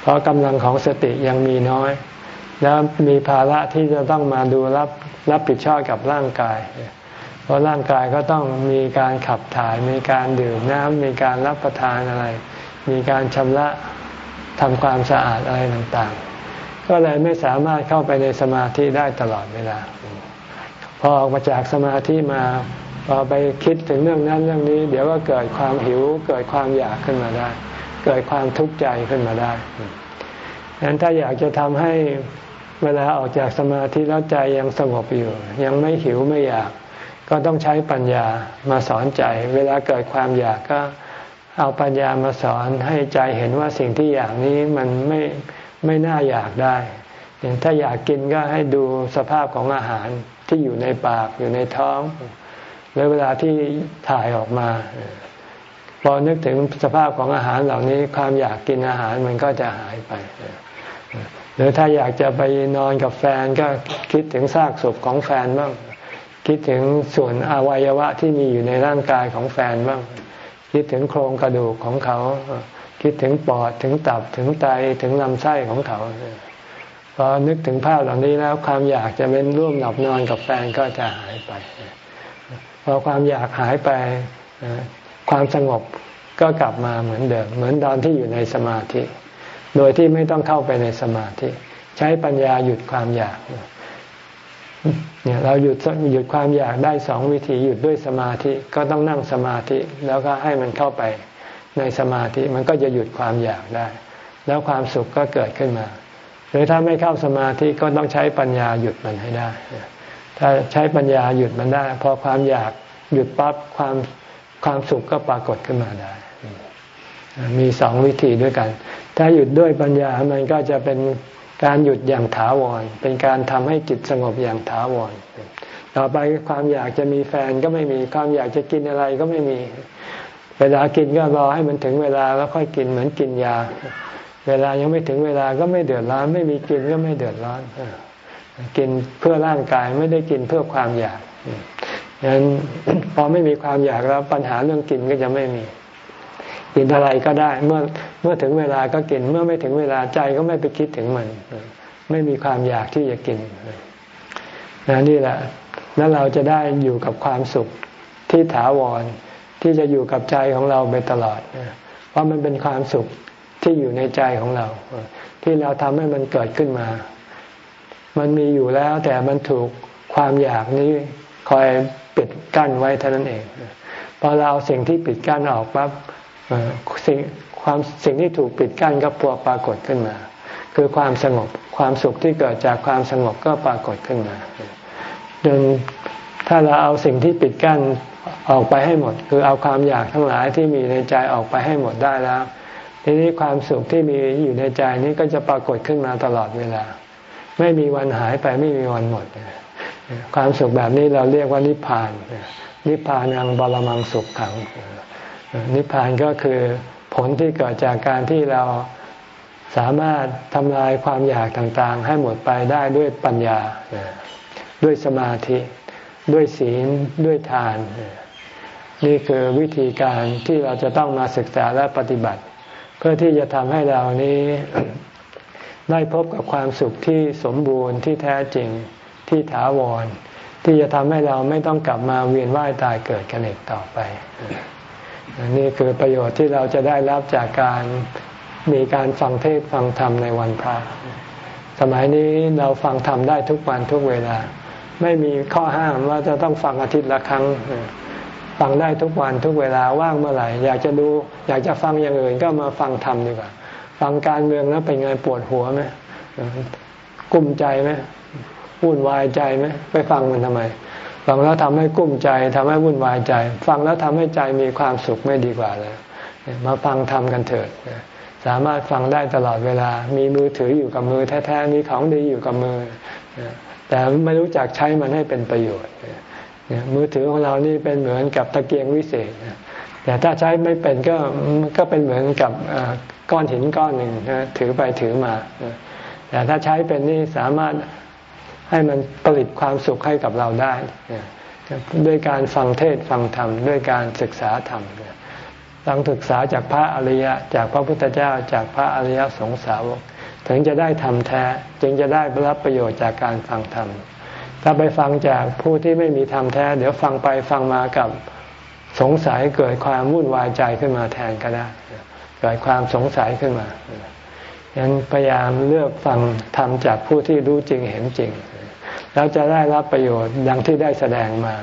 เพราะกำลังของสติยังมีน้อย แล้วมีภาระที่จะต้องมาดูรับรับผิดชอบกับร่างกาย ราะร่างกายก็ต้องมีการขับถ่าย มีการดื่มน้ำมีการรับประทานอะไร มีการชำระทำความสะอาดอะไรต่างๆ ก็เลยไม่สามารถเข้าไปในสมาธิได้ตลอดเวลา พอออกมาจากสมาธิมาพอไปคิดถึงเรื่องนั้นเรื่องนี้ เดี๋ยวก็เกิดความหิว เกิดความอยากขึ้นมาได้ เกิดความทุกข์ใจขึ้นมาได้ดังนั้นถ้าอยากจะทำให้เวลาออกจากสมาธิแล้วใจยังสงบอยู่ ยังไม่หิวไม่อยาก ก็ต้องใช้ปัญญามาสอนใจ เวลาเกิดความอยากก็เอาปัญญามาสอนให้ใจเห็นว่าสิ่งที่อยากนี้มันไม่ไม่น่าอยากได้ อย่างถ้าอยากกินก็ให้ดูสภาพของอาหารที่อยู่ในปากอยู่ในท้องแล้วเวลาที่ถ่ายออกมา พอนึกถึงสภาพของอาหารเหล่านี้ความอยากกินอาหารมันก็จะหายไป หรือถ้าอยากจะไปนอนกับแฟนก็คิดถึงซากศพของแฟนบ้าง คิดถึงส่วนอวัยวะที่มีอยู่ในร่างกายของแฟนบ้าง คิดถึงโครงกระดูกของเขา คิดถึงปอดถึงตับถึงไตถึงลำไส้ของเขาพอนึกถึงภาพเหล่านี้แล้วความอยากจะเป็นร่วมหลับนอนกับแฟนก็จะหายไปพอความอยากหายไปความสงบก็กลับมาเหมือนเดิม เหมือนตอนที่อยู่ในสมาธิ โดยที่ไม่ต้องเข้าไปในสมาธิ ใช้ปัญญาหยุดความอยาก เนี่ยเราหยุดหยุดความอยากได้สองวิธีหยุดด้วยสมาธิก็ต้องนั่งสมาธิแล้วก็ให้มันเข้าไปในสมาธิมันก็จะหยุดความอยากได้ แล้วความสุขก็เกิดขึ้นมา หรือถ้าไม่เข้าสมาธิก็ต้องใช้ปัญญาหยุดมันให้ได้ ถ้าใช้ปัญญาหยุดมันได้พอความอยากหยุดปั๊บความความสุขก็ปรากฏขึ้นมาได้ มีสองวิธีด้วยกัน ถ้าหยุดด้วยปัญญามันก็จะเป็น การหยุดอย่างถาวร เป็นการทำให้จิตสงบอย่างถาวร ต่อไปความอยากจะมีแฟนก็ไม่มีความอยากจะกินอะไรก็ไม่มี เวลากินก็รอให้มันถึงเวลาแล้วค่อยกินเหมือนกินยา เวลายังไม่ถึงเวลาก็ไม่เดือดร้อน ไม่มีกินก็ไม่เดือดร้อนกินเพื่อร่างกายไม่ได้กินเพื่อความอยากดังนั้นพอไม่มีความอยากแล้วปัญหาเรื่องกินก็จะไม่มี กินอะไรก็ได้ เมื่อเมื่อถึงเวลาก็กิน เมื่อไม่ถึงเวลาใจก็ไม่ไปคิดถึงมัน ไม่มีความอยากที่จะกินนะนี่แหละแล้วเราจะได้อยู่กับความสุขที่ถาวรที่จะอยู่กับใจของเราไปตลอดเพราะมันเป็นความสุขที่อยู่ในใจของเรา ที่เราทำให้มันเกิดขึ้นมา มันมีอยู่แล้วแต่มันถูกความอยากนี้คอยปิดกั้นไว้เท่านั้นเองพอเราเอาสิ่งที่ปิดกั้นออกปั๊บ สิ่งความสิ่งที่ถูกปิดกั้นก็ปวปรากฏขึ้นมา คือความสงบความสุขที่เกิดจากความสงบก็ปรากฏขึ้นมาจนถ้าเราเอาสิ่งที่ปิดกั้นออกไปให้หมด คือเอาความอยากทั้งหลายที่มีในใจออกไปให้หมดได้แล้ว ทีนี้ความสุขที่มีอยู่ในใจนี้ก็จะปรากฏขึ้นมาตลอดเวลา ไม่มีวันหายไปไม่มีวันหมด ความสุขแบบนี้เราเรียกว่านิพพาน นิพพานังบรมังสุขขัง นิพพานก็คือผลที่เกิดจากการที่เราสามารถทำลายความอยากต่างๆ ให้หมดไปได้ด้วยปัญญา ด้วยสมาธิ ด้วยศีล ด้วยทาน นี่คือวิธีการที่เราจะต้องมาศึกษาและปฏิบัติ เพื่อที่จะทำให้เรานี้ได้พบกับความสุขที่สมบูรณ์ที่แท้จริงที่ถาวร ที่จะทำให้เราไม่ต้องกลับมาเวียนว่ายตายเกิดกันอีกต่อไป นี่คือประโยชน์ที่เราจะได้รับจากการมีการฟังเทศฟังธรรมในวันพระ สมัยนี้เราฟังธรรมได้ทุกวันทุกเวลา ไม่มีข้อห้ามว่าจะต้องฟังอาทิตย์ละครั้ง ฟังได้ทุกวันทุกเวลาว่างเมื่อไหร่ อยากจะดู อยากจะฟังอย่างอื่นก็มาฟังธรรมดีกว่า ฟังการเมืองแล้วเป็นไงปวดหัวไหมกุ้มใจไหมวุ่นวายใจไหมไปฟังมันทำไม ฟังแล้วทำให้กุ้มใจทำให้วุ่นวายใจ ฟังแล้วทำให้ใจมีความสุขไม่ดีกว่าเลยมาฟังทำกันเถิดสามารถฟังได้ตลอดเวลา มีมือถืออยู่กับมือแท้ๆมีของดีอยู่กับมือ แต่ไม่รู้จักใช้มันให้เป็นประโยชน์มือถือของเรานี่เป็นเหมือนกับตะเกียงวิเศษแต่ถ้าใช้ไม่เป็นก็ก็เป็นเหมือนกับก้อนหินก้อนหนึ่งถือไปถือมา แต่ถ้าใช้เป็นนี่สามารถ ให้มันผลิตความสุขให้กับเราได้ ด้วยการฟังเทศฟังธรรม ด้วยการศึกษาธรรมต้องศึกษาจากพระอริยะ จากพระพุทธเจ้า จากพระอริยสงสาวก ถึงจะได้ทำแท้ จึงจะได้รับประโยชน์จากการฟังธรรมถ้าไปฟังจากผู้ที่ไม่มีธรรมแท้ เดี๋ยวฟังไปฟังมากับสงสัยเกิดความวุ่นวายใจขึ้นมาแทนก็ได้เกิดความสงสัยขึ้นมาฉะนั้นพยายามเลือกฟังธรรมจากผู้ที่รู้จริงเห็นจริง แล้วจะได้รับประโยชน์ดังที่ได้แสดงมา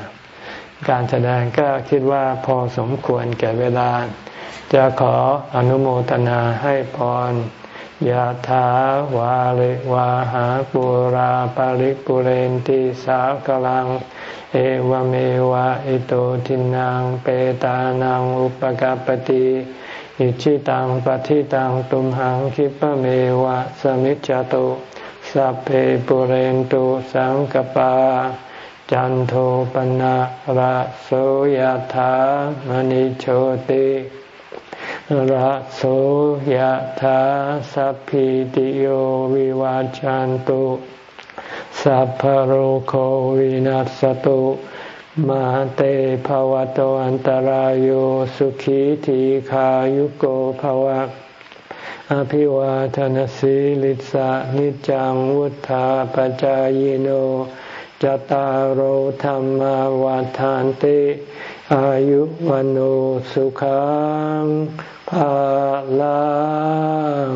การแสดงก็คิดว่าพอสมควรแก่เวลา จะขออนุโมทนาให้พรยะถาวาริวาหาปุราปาริปุเรนติสากลัง เอวเมวะอิโตทินังเปตานังอุปกปติอิชิตังปฏิตังตุมหังคิปะเมวะสมิจจตุ สัพเพปุเรนตุสังกปา จันโทปนะระโสยธามณิโชติระโสยธาสัพพิติโยวิวาจันตุ สัพพโรโควินัสตุมาเตภวะตอันตารโยสุขีทีขายุโกภวะ อภิวาทนสีลิสะนิจังวุธาปจายโนจตารโหธรรมวาทานติอายุวันโอสุขังภาลัง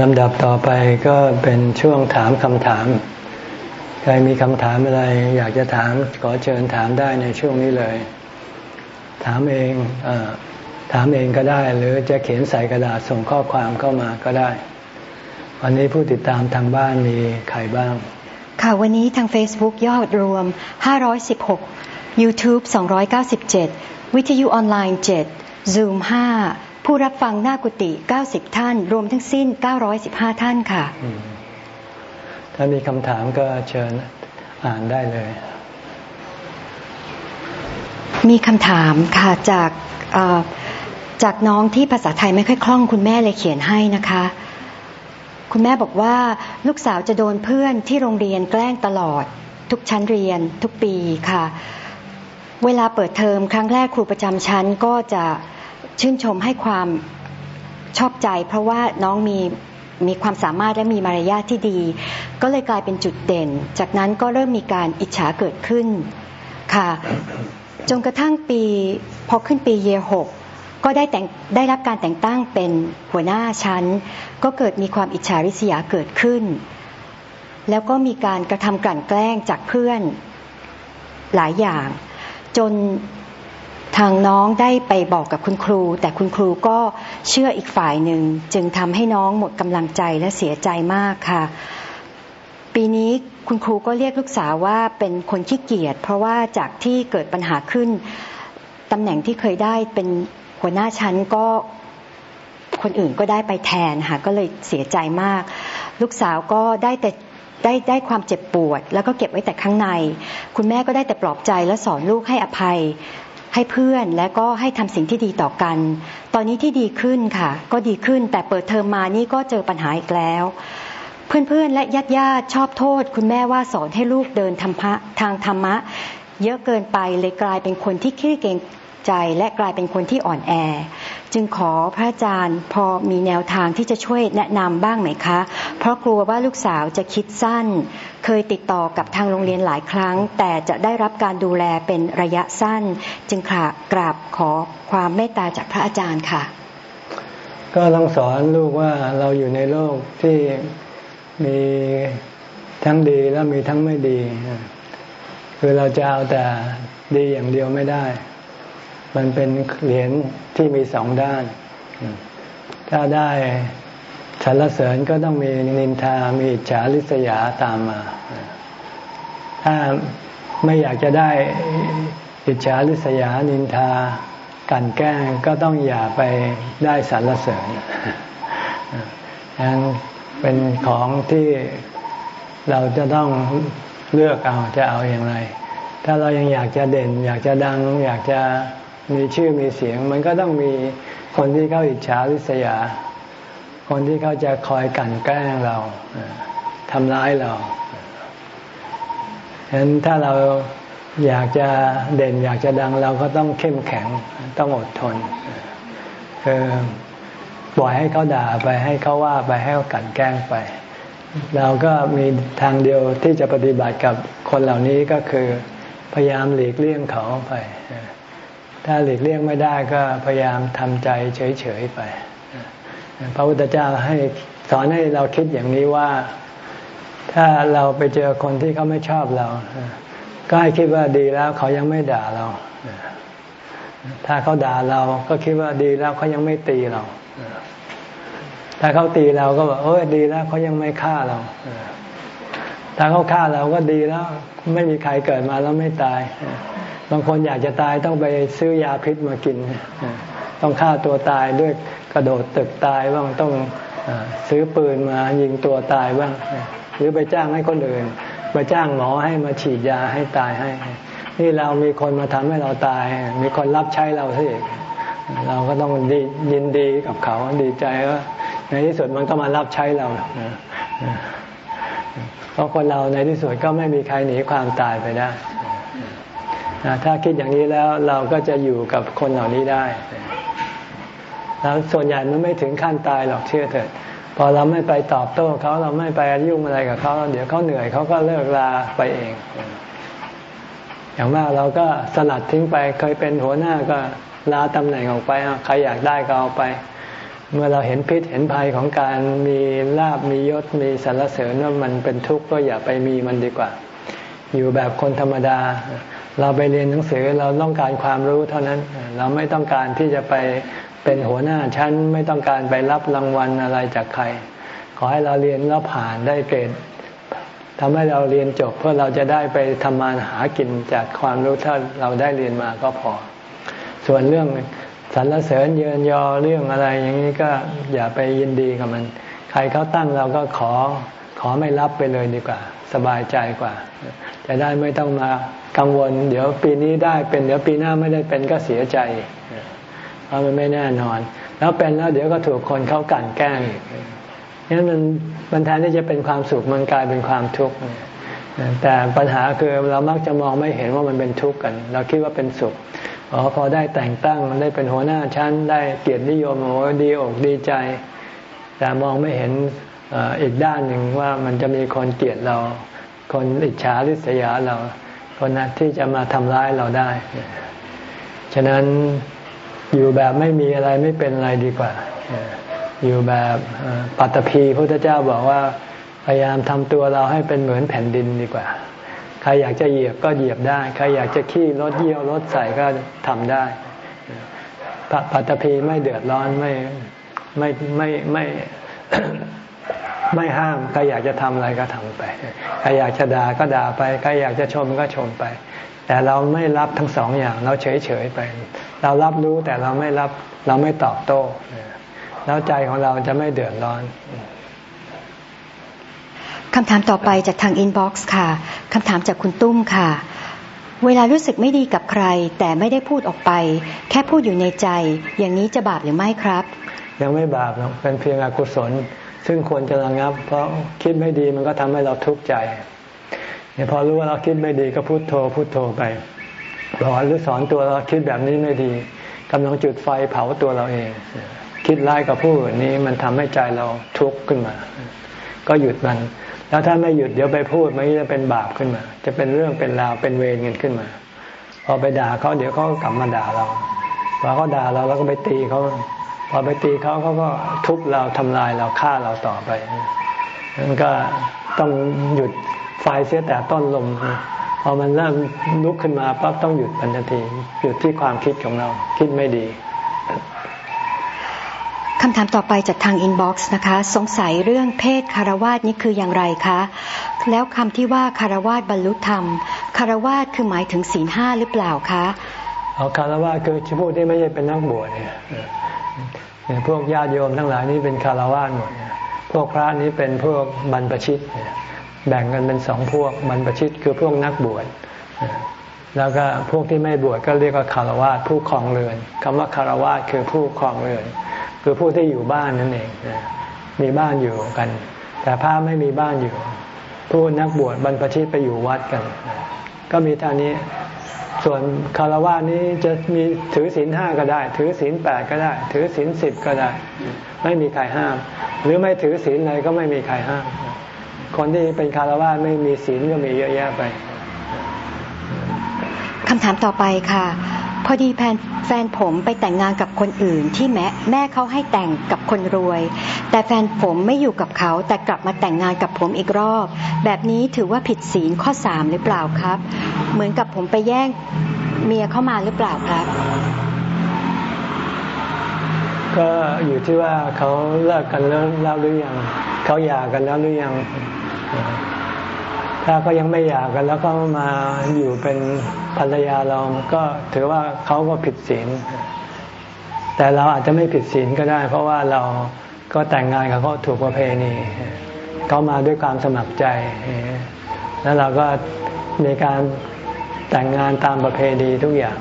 ลำดับต่อไปก็เป็นช่วงถามคำถาม ใครมีคำถามอะไรอยากจะถามขอเชิญถามได้ในช่วงนี้เลย ถามเองอถามเองก็ได้ หรือจะเขียนใส่กระดาษส่งข้อความเข้ามาก็ได้ วันนี้ผู้ติดตามทางบ้านมีใครบ้าง ค่ะวันนี้ทาง Facebook ยอดรวม 516 YouTube 297 วิทยุออนไลน์ 7 Zoom 5 ผู้รับฟังหน้ากุฏิ90 ท่าน รวมทั้งสิ้น 915 ท่านค่ะ ถ้ามีคำถามก็เชิญอ่านได้เลย มีคำถามค่ะจากจากน้องที่ภาษาไทยไม่ค่อยคล่องคุณแม่เลยเขียนให้นะคะ คุณแม่บอกว่าลูกสาวจะโดนเพื่อนที่โรงเรียนแกล้งตลอด ทุกชั้นเรียนทุกปีค่ะ เวลาเปิดเทอมครั้งแรกครูประจำชั้นก็จะชื่นชมให้ความชอบใจ เพราะว่าน้องมีมีความสามารถและมีมารยาทที่ดี ก็เลยกลายเป็นจุดเด่น จากนั้นก็เริ่มมีการอิจฉาเกิดขึ้นค่ะ จนกระทั่งปีพอขึ้นปีเยหกก็ได้แต่งได้รับการแต่งตั้งเป็นหัวหน้าชั้น ก็เกิดมีความอิจฉาริษยาเกิดขึ้น แล้วก็มีการกระทำกลั่นแกล้งจากเพื่อนหลายอย่าง จนทางน้องได้ไปบอกกับคุณครู แต่คุณครูก็เชื่ออีกฝ่ายหนึ่ง จึงทำให้น้องหมดกำลังใจและเสียใจมากค่ะ ปีนี้คุณครูก็เรียกลูกสาวว่าเป็นคนขี้เกียจเพราะว่าจากที่เกิดปัญหาขึ้นตำแหน่งที่เคยได้เป็นหัวหน้าชั้นก็คนอื่นก็ได้ไปแทนค่ะก็เลยเสียใจมาก ลูกสาวก็ได้แต่ได้ได้ความเจ็บปวด แล้วก็เก็บไว้แต่ข้างใน คุณแม่ก็ได้แต่ปลอบใจและสอนลูกให้อภัยให้เพื่อนและก็ให้ทำสิ่งที่ดีต่อกัน ตอนนี้ที่ดีขึ้นค่ะ ก็ดีขึ้นแต่เปิดเทอมมานี่ก็เจอปัญหาอีกแล้ว เพื่อนๆและญาติญาติชอบโทษ คุณแม่ว่าสอนให้ลูกเดินทำทางธรรมะ เยอะเกินไปเลยกลายเป็นคนที่ขี้เกรงใจและกลายเป็นคนที่อ่อนแอ จึงขอพระอาจารย์พอมีแนวทางที่จะช่วยแนะนำบ้างไหมคะ เพราะกลัวว่าลูกสาวจะคิดสั้น เคยติดต่อกับทางโรงเรียนหลายครั้ง แต่จะได้รับการดูแลเป็นระยะสั้น จึงขากราบขอความเมตตาจากพระอาจารย์ค่ะ ก็ต้องสอนลูกว่าเราอยู่ในโลกที่ มีทั้งดีและมีทั้งไม่ดี คือเราจะเอาแต่ดีอย่างเดียวไม่ได้ มันเป็นเหรียญที่มีสองด้าน ถ้าได้สรรเสริญก็ต้องมีนินทา มีอิจฉาริษยาตามมา ถ้าไม่อยากจะได้อิจฉาริษยานินทากันแกล้งก็ต้องอย่าไปได้สรรเสริญนั้น เป็นของที่เราจะต้องเลือกเอาจะเอาอย่างไร ถ้าเรายังอยากจะเด่น อยากจะดัง อยากจะมีชื่อมีเสียง มันก็ต้องมีคนที่เขาอิจฉาริษยา คนที่เขาจะคอยกั่นแกล้งเราทำร้ายเราฉะนั้นถ้าเราอยากจะเด่นอยากจะดังเราก็ต้องเข้มแข็งต้องอดทนคือ ปล่อยให้เขาด่าไปให้เขาว่าไปให้เขากั่นแกล้งไป เราก็มีทางเดียวที่จะปฏิบัติกับคนเหล่านี้ก็คือ พยายามหลีกเลี่ยงเขาไป ถ้าหลีกเลี่ยงไม่ได้ก็พยายามทำใจเฉยๆไป พระพุทธเจ้าให้สอนให้เราคิดอย่างนี้ว่าถ้าเราไปเจอคนที่เขาไม่ชอบเรา ก็ให้คิดว่าดีแล้วเขายังไม่ด่าเรา ถ้าเขาด่าเราก็คิดว่าดีแล้วเขายังไม่ตีเรา ถ้าเขาตีเราก็บอกเออดีแล้วเขายังไม่ฆ่าเราถ้าเขาฆ่าเราก็ดีแล้ว ไม่มีใครเกิดมาแล้วไม่ตาย บางคนอยากจะตายต้องไปซื้อยาพิษมากิน ต้องฆ่าตัวตายด้วยกระโดดตึกตายบ้างต้องซื้อปืนมายิงตัวตายบ้าง หรือไปจ้างให้คนอื่นไปจ้างหมอให้มาฉีดยาให้ตายให้ นี่เรามีคนมาทำให้เราตาย มีคนรับใช้เราสิเราก็ต้องยินดีกับเขาดีใจว่า ในที่สุดมันก็มารับใช้เราเพราะคนเราในที่สุดก็ไม่มีใครหนีความตายไปได้ถ้าคิดอย่างนี้แล้วเราก็จะอยู่กับคนเหล่านี้ได้ แล้วส่วนใหญ่มันไม่ถึงขั้นตายหรอกเชื่อเถิดพอเราไม่ไปตอบโต้เขาเราไม่ไปยุ่งอะไรกับเขาเดี๋ยวเขาเหนื่อยเขาก็เลิกลาไปเอง อย่างว่าเราก็สลัดทิ้งไปเคยเป็นหัวหน้าก็ลาตำแหน่งออกไปใครอยากได้ก็เอาไป เมื่อเราเห็นพิษเห็นภัยของการมีลาบมียศมีสรรเสริญว่ามันเป็นทุกข์ก็อย่าไปมีมันดีกว่า อยู่แบบคนธรรมดา เราไปเรียนหนังสือเราต้องการความรู้เท่านั้น เราไม่ต้องการที่จะไปเป็นหัวหน้าชั้นไม่ต้องการไปรับรางวัลอะไรจากใคร ขอให้เราเรียนแล้วผ่านได้เกรดทำให้เราเรียนจบเพื่อเราจะได้ไปทำมาหากินจากความรู้ถ้าเราได้เรียนมาก็พอ ส่วนเรื่อง สรรเสริญเยินยอเรื่องอะไรอย่างนี้ก็อย่าไปยินดีกับมัน ใครเขาตั้งเราก็ขอขอไม่รับไปเลยดีกว่า สบายใจกว่า จะได้ไม่ต้องมากังวล เดี๋ยวปีนี้ได้เป็นเดี๋ยวปีหน้าไม่ได้เป็นก็เสียใจเพราะมันไม่แน่นอน แล้วเป็นแล้วเดี๋ยวก็ถูกคนเขากั่นแกล้งนั้นมันมันแทนที่จะเป็นความสุขมันกลายเป็นความทุกข์แต่ปัญหาคือเรามักจะมองไม่เห็นว่ามันเป็นทุกข์กัน เราคิดว่าเป็นสุข อ๋อพอได้แต่งตั้งได้เป็นหัวหน้าชั้น ได้เกียรตินิยมโอ้ดีอกดีใจ แต่มองไม่เห็นอีกด้านหนึ่งว่ามันจะมีคนเกลียดเรา คนอิจฉาริษยาเรา คนนั้นที่จะมาทำร้ายเราได้ ฉะนั้นอยู่แบบไม่มีอะไรไม่เป็นอะไรดีกว่า อยู่แบบปัตตภีพระพุทธเจ้าบอกว่าพยายามทำตัวเราให้เป็นเหมือนแผ่นดินดีกว่า ใครอยากจะเหยียบก็เหยียบได้ ใครอยากจะขี้รถเยี่ยวรถใส่ก็ทำได้ปัตตภีไม่เดือดร้อนไม่ไม่ไม่ไม่ไม่ห้ามใครอยากจะทำอะไรก็ทำไปใครอยากจะด่าก็ด่าไปใครอยากจะชมก็ชมไป แต่เราไม่รับทั้งสองอย่างเราเฉยเฉยไป เรารับรู้แต่เราไม่รับเราไม่ตอบโต้แล้วใจของเราจะไม่เดือดร้อน คำถามต่อไปจากทางอินบ็อกซ์ค่ะคำถามจากคุณตุ้มค่ะ เวลารู้สึกไม่ดีกับใคร แต่ไม่ได้พูดออกไป แค่พูดอยู่ในใจ อย่างนี้จะบาปหรือไม่ครับ ยังไม่บาปหรอกเป็นเพียงอกุศล ซึ่งควรจะระงับ เพราะคิดไม่ดีมันก็ทำให้เราทุกข์ใจเนี่ยพอรู้ว่าเราคิดไม่ดีก็พูดโทพูดโทไปบอกหรือสอนตัวเราคิดแบบนี้ไม่ดีกำลังจุดไฟเผาตัวเราเอง คิดร้ายกับผู้อื่นนี้มันทำให้ใจเราทุกข์ขึ้นมา ก็หยุดมัน แล้วถ้าไม่หยุดเดี๋ยวไปพูดมันจะเป็นบาปขึ้นมา จะเป็นเรื่องเป็นราวเป็นเวรเงินขึ้นมา พอไปด่าเขาเดี๋ยวเขากลับมาด่าเราพอเขาด่าเราเราก็ไปตีเขาพอไปตีเขาเขาก็ทุบเราทำลายเราฆ่าเราต่อไปนั่นก็ต้องหยุดไฟเสียแต่ต้นลมพอมันเริ่มลุกขึ้นมาปั๊บต้องหยุดปัญที หยุดที่ความคิดของเราคิดไม่ดี คำถามต่อไปจากทาง inbox นะคะ สงสัยเรื่องเพศฆราวาสนี่คืออย่างไรคะ แล้วคำที่ว่าฆราวาสบรรลุธรรมฆราวาสคือหมายถึงศีลห้าหรือเปล่าคะเอาคารวาสคือพวกที่ไม่ใช่เป็นนักบวชเนี่ยพวกญาติโยมทั้งหลายนี่เป็นฆราวาสหมดพวกพระนี้เป็นพวกบรรพชิตแบ่งกันเป็นสองพวกบรรพชิตคือพวกนักบวชแล้วก็พวกที่ไม่บวชก็เรียกว่าฆราวาสผู้ครองเรือนคำว่าคารวะคือผู้ครองเรือน คือผู้ที่อยู่บ้านนั่นเองมีบ้านอยู่กัน แต่พระไม่มีบ้านอยู่ ผู้นักบวชบรรพชิตไปอยู่วัดกัน ก็มีท่านี้ส่วนคารวะนี้จะมีถือศีลห้าก็ได้ ถือศีลแปดก็ได้ ถือศีลสิบก็ได้ ไม่มีใครห้าม หรือไม่ถือศีลอะไรก็ไม่มีใครห้าม คนที่เป็นคารวะไม่มีศีลก็มีเยอะแยะไปคำถามต่อไปค่ะ พอดีแฟนแฟนผมไปแต่งงานกับคนอื่นที่แม่แม่เขาให้แต่งกับคนรวย แต่แฟนผมไม่อยู่กับเขาแต่กลับมาแต่งงานกับผมอีกรอบ แบบนี้ถือว่าผิดศีลข้อสามหรือเปล่าครับ เหมือนกับผมไปแย่งเมียเข้ามาหรือเปล่าครับ ก็อยู่ที่ว่าเขาเลิกกันแล้วแล้วหรือยังเขาหย่ากันแล้วหรือยัง ถ้าก็ยังไม่หย่ากันแล้วก็มาอยู่เป็นภรรยาเราก็ถือว่าเขาก็ผิดศีล แต่เราอาจจะไม่ผิดศีลก็ได้ เพราะว่าเราก็แต่งงานกับเขาถูกประเพณีเขามาด้วยความสมัครใจ แล้วเราก็มีการแต่งงานตามประเพณีทุกอย่าง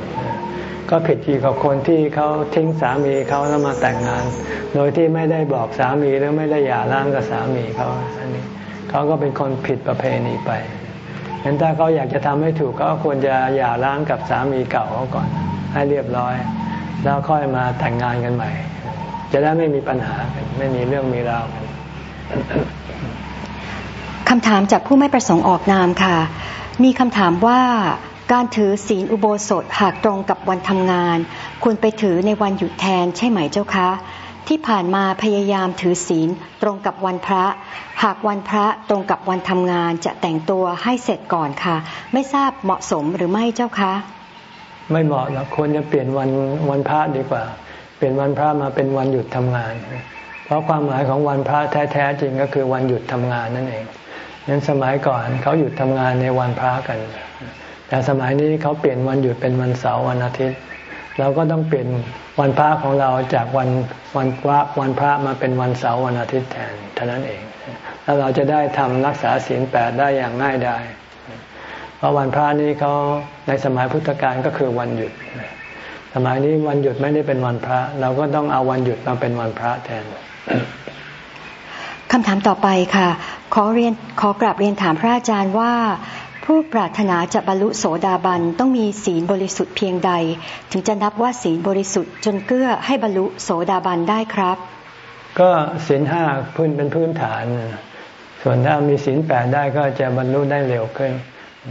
ก็ผิดอยู่กับคนที่เขาทิ้งสามีเขาแล้วมาแต่งงาน โดยที่ไม่ได้บอกสามีหรือไม่ได้หย่าร้างกับสามีเขาอันนี้ เขาก็เป็นคนผิดประเพณีไปเห็นถ้าเขาอยากจะทำให้ถูกก็ควรจะหย่าร้างกับสามีเก่าเขาก่อน ให้เรียบร้อย แล้วค่อยมาแต่งงานกันใหม่ จะได้ไม่มีปัญหาไม่มีเรื่องมีราวคำถามจากผู้ไม่ประสงค์ออกนามค่ะ มีคำถามว่าการถือศีลอุโบสถหากตรงกับวันทำงาน ควรไปถือในวันหยุดแทนใช่ไหมเจ้าคะ ที่ผ่านมาพยายามถือศีลตรงกับวันพระ หากวันพระตรงกับวันทำงานจะแต่งตัวให้เสร็จก่อนค่ะ ไม่ทราบเหมาะสมหรือไม่เจ้าคะ ไม่เหมาะแล้วควรจะเปลี่ยนวันวันพระดีกว่า เปลี่ยนวันพระมาเป็นวันหยุดทำงาน เพราะความหมายของวันพระแท้ๆจริงก็คือวันหยุดทำงานนั่นเองนั้นสมัยก่อนเขาหยุดทำงานในวันพระกัน แต่สมัยนี้เขาเปลี่ยนวันหยุดเป็นวันเสาร์วันอาทิตย์ เราก็ต้องเปลี่ยน วันพระของเราจากวันวันพระวันพระมาเป็นวันเสาร์วันอาทิตย์แทนเท่านั้นเอง แล้วเราจะได้ทำรักษาศีลแปดได้อย่างง่ายดายเพราะวันพระนี้เขาในสมัยพุทธกาลก็คือวันหยุด สมัยนี้วันหยุดไม่ได้เป็นวันพระ เราก็ต้องเอาวันหยุดมาเป็นวันพระแทนคำถามต่อไปค่ะ ขอเรียนขอกราบเรียนถามพระอาจารย์ว่า ผู้ปรารถนาจะบรรลุโสดาบันต้องมีศีลบริสุทธิ์เพียงใด ถึงจะนับว่าศีลบริสุทธิ์จนเกื้อให้บรรลุโสดาบันได้ครับ ก็ศีลห้าพื้นเป็นพื้นฐาน ส่วนถ้ามีศีลแปดได้ก็จะบรรลุได้เร็วขึ้น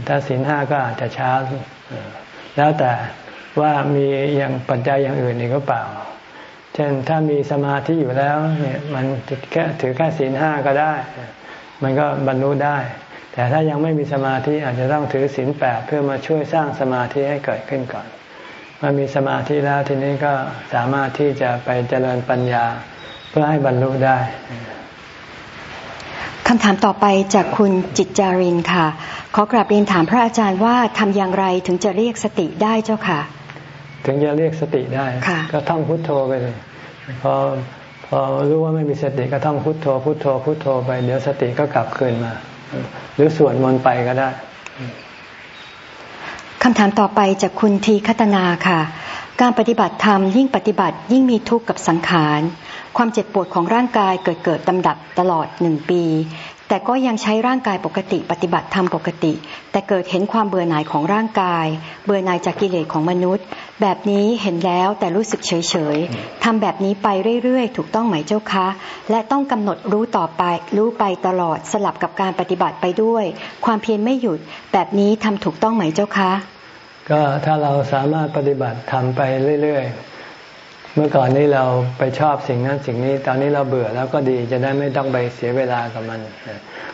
ถ้าศีลห้าก็อาจจะช้า แล้วแต่ว่ามีอย่างปัจจัยอย่างอื่นอีกหรือเปล่า เช่นถ้ามีสมาธิอยู่แล้วเนี่ยมันแค่ถือแค่ศีลห้าก็ได้ มันก็บรรลุได้ แต่ถ้ายังไม่มีสมาธิอาจจะต้องถือศีลแปดเพื่อมาช่วยสร้างสมาธิให้เกิดขึ้นก่อนเมื่อมีสมาธิแล้วทีนี้ก็สามารถที่จะไปเจริญปัญญาเพื่อให้บรรลุได้คำถามต่อไปจากคุณจิตจารินค่ะ ขอกราบเรียนถามพระอาจารย์ว่าทำอย่างไรถึงจะเรียกสติได้เจ้าค่ะ ถึงจะเรียกสติได้ ก็ท่องพุทโธไปเลยพอพอรู้ว่าไม่มีสติก็ท่องพุทโธพุทโธพุทโธไปเดี๋ยวสติก็กลับคืนมา หรือสวดมนต์ไปก็ได้คำถามต่อไปจากคุณทีคัตนาค่ะ การปฏิบัติธรรมยิ่งปฏิบัติยิ่งมีทุกข์กับสังขาร ความเจ็บปวดของร่างกายเกิดเกิดดำดับตลอดหนึ่งปี แต่ก็ยังใช้ร่างกายปกติปฏิบัติธรรมปกติ แต่เกิดเห็นความเบื่อหน่ายของร่างกาย เบื่อหน่ายจากกิเลสของมนุษย์ แบบนี้เห็นแล้วแต่รู้สึกเฉยเฉยทำแบบนี้ไปเรื่อยๆ ถูกต้องไหมเจ้าคะ และต้องกำหนดรู้ต่อไป รู้ไปตลอดสลับกับการปฏิบัติไปด้วย ความเพียรไม่หยุด แบบนี้ทำถูกต้องไหมเจ้าคะ ก็ถ้าเราสามารถปฏิบัติทำไปเรื่อยๆ เมื่อก่อนนี้เราไปชอบสิ่งนั้นสิ่งนี้ ตอนนี้เราเบื่อแล้วก็ดีจะได้ไม่ต้องไปเสียเวลากับมัน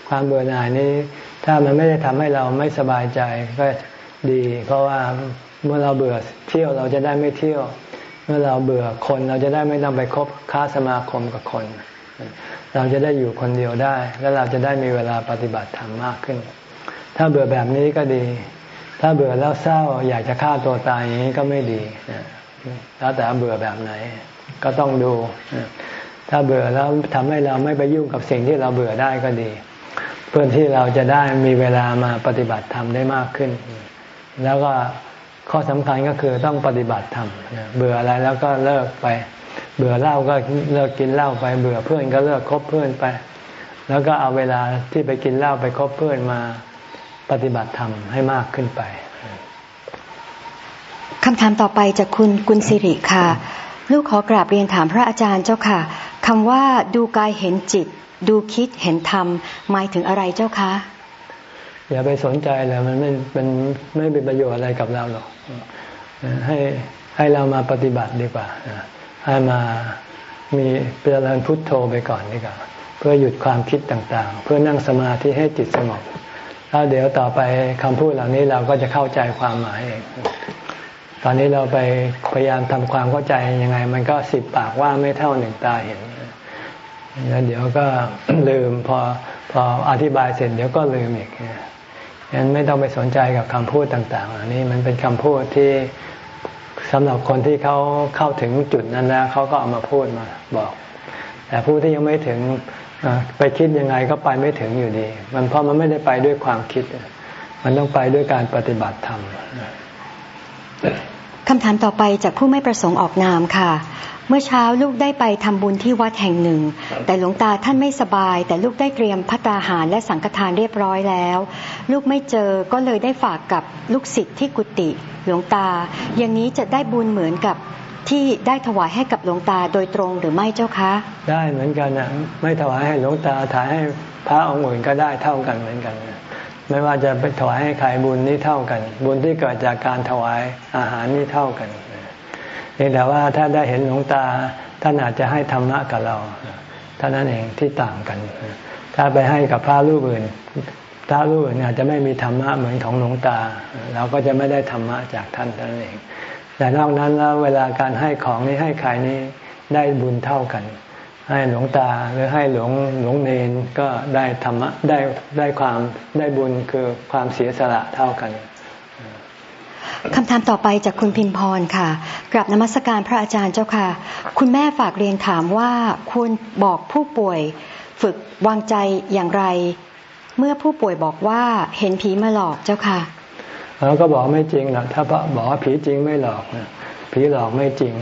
ความเบื่อหน่ายนี้ ถ้ามันไม่ได้ทำให้เราไม่สบายใจก็ดี เพราะว่าเมื่อเราเบื่อเที่ยวเราจะได้ไม่เที่ยว เมื่อเราเบื่อคนเราจะได้ไม่ต้องไปคบค้าสมาคมกับคน เราจะได้อยู่คนเดียวได้ แล้วเราจะได้มีเวลาปฏิบัติธรรมมากขึ้น ถ้าเบื่อแบบนี้ก็ดี ถ้าเบื่อแล้วเศร้าอยากจะฆ่าตัวตายอย่างนี้ก็ไม่ดี แล้วแต่เบื่อแบบไหน ก็ต้องดู ถ้าเบื่อแล้วทำให้เราไม่ไปยุ่งกับสิ่งที่เราเบื่อได้ก็ดี เพื่อที่เราจะได้มีเวลามาปฏิบัติธรรมได้มากขึ้น แล้วก็ข้อสำคัญก็คือต้องปฏิบัติธรรมเบื่ออะไรแล้วก็เลิกไป เบื่อเหล้าก็เลิกกินเหล้าไป เบื่อเพื่อนก็เลิกคบเพื่อนไป แล้วก็เอาเวลาที่ไปกินเหล้าไปคบเพื่อนมาปฏิบัติธรรมให้มากขึ้นไป คำถามต่อไปจากคุณกุลสิริค่ะ ลูกขอกราบเรียนถามพระอาจารย์เจ้าค่ะคำว่าดูกายเห็นจิต ดูคิดเห็นธรรม หมายถึงอะไรเจ้าคะ อย่าไปสนใจเลยมันไม่เป็นไม่เป็นประโยชน์อะไรกับเราหรอกให้ให้เรามาปฏิบัติดีกว่าให้มามีเจริญพุทโธไปก่อนดีกว่าเพื่อหยุดความคิดต่างๆ เพื่อนั่งสมาธิให้จิตสงบแล้วเดี๋ยวต่อไปคำพูดเหล่านี้เราก็จะเข้าใจความหมายเอง อนนี้เราไปพยายามทำความเข้าใจยังไง มันก็สิบปากว่าไม่เท่าหนึ่งตาเห็นแล้วเดี๋ยวก็ลืมพอพออธิบายเสร็จเดี๋ยวก็ลืมอีกงั้นไม่ต้องไปสนใจกับคำพูดต่างๆอันนี้มันเป็นคำพูดที่สำหรับคนที่เขาเข้าถึงจุดนั้นแล้วเขาก็เอามาพูดมาบอก แต่ผู้ที่ยังไม่ถึงไปคิดยังไงก็ไปไม่ถึงอยู่ดี มันเพราะมันไม่ได้ไปด้วยความคิด มันต้องไปด้วยการปฏิบัติธรรม คำถามต่อไปจากผู้ไม่ประสงค์ออกนามค่ะ เมื่อเช้าลูกได้ไปทำบุญที่วัดแห่งหนึ่ง แต่หลวงตาท่านไม่สบาย แต่ลูกได้เตรียมพัตาหารและสังฆทานเรียบร้อยแล้ว ลูกไม่เจอก็เลยได้ฝากกับลูกศิษย์ที่กุฏิหลวงตา อย่างนี้จะได้บุญเหมือนกับที่ได้ถวายให้กับหลวงตาโดยตรงหรือไม่เจ้าคะ ได้เหมือนกันนะไม่ถวายให้หลวงตาถ่ายให้พระองค์อื่นก็ได้เท่ากันเหมือนกัน ไม่ว่าจะไปถวายให้ใครบุญนี้เท่ากัน บุญที่เกิดจากการถวายอาหารนี้เท่ากันเพียงแต่ว่าถ้าได้เห็นหลวงตาท่านอาจจะให้ธรรมะกับเราท่านั้นเองที่ต่างกัน ถ้าไปให้กับพระรูปอื่นพระรูปอื่นอาจจะไม่มีธรรมะเหมือนของหลวงตา เราก็จะไม่ได้ธรรมะจากท่านท่านั้นเอง แต่นอกนั้นแล้วเวลาการให้ของนี้ให้ใครนี้ได้บุญเท่ากัน ให้หลวงตาหรือให้หลวงหลวงเนนก็ได้ธรรมะได้ได้ความได้บุญคือความเสียสละเท่ากันคำถามต่อไปจากคุณพิมพรค่ะกราบนมัสการพระอาจารย์เจ้าค่ะ คุณแม่ฝากเรียนถามว่าควรบอกผู้ป่วยฝึกวางใจอย่างไร เมื่อผู้ป่วยบอกว่าเห็นผีมาหลอกเจ้าค่ะเราก็บอกไม่จริงหรอกถ้าบอกว่าผีจริงไม่หลอกผีหลอกไม่จริง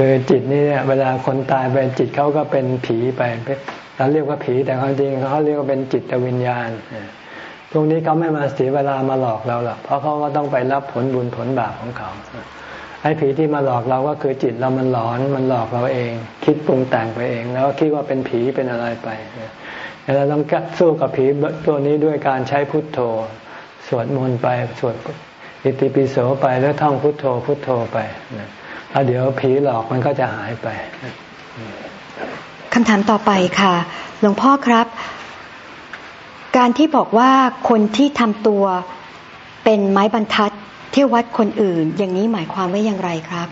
คือจิตนี่เนี่ยเวลาคนตายไปจิตเขาก็เป็นผีไปเราเรียกว่าผีแต่ความจริงเขาเรียกว่าเป็นจิตวิญญาณพวกนี้เขาไม่มาเสียเวลามาหลอกเราหรอกเพราะเขาก็ต้องไปรับผลบุญผลบาปของเขาไอ้ผีที่มาหลอกเราก็คือจิตเรามันหลอนมันหลอกเราเอง คิดปรุงแต่งไปเอง แล้วคิดว่าเป็นผีเป็นอะไรไปเราต้องสู้กับผีตัวนี้ด้วยการใช้พุทโธ สวดมนต์ไปสวดอิติปิโสไปแล้วท่องพุทโธพุทโธไป แล้วเดี๋ยวผีหลอกมันก็จะหายไปคำถามต่อไปค่ะ หลวงพ่อครับ การที่บอกว่าคนที่ทำตัวเป็นไม้บรรทัดที่วัดคนอื่น อย่างนี้หมายความว่าอย่างไรครับ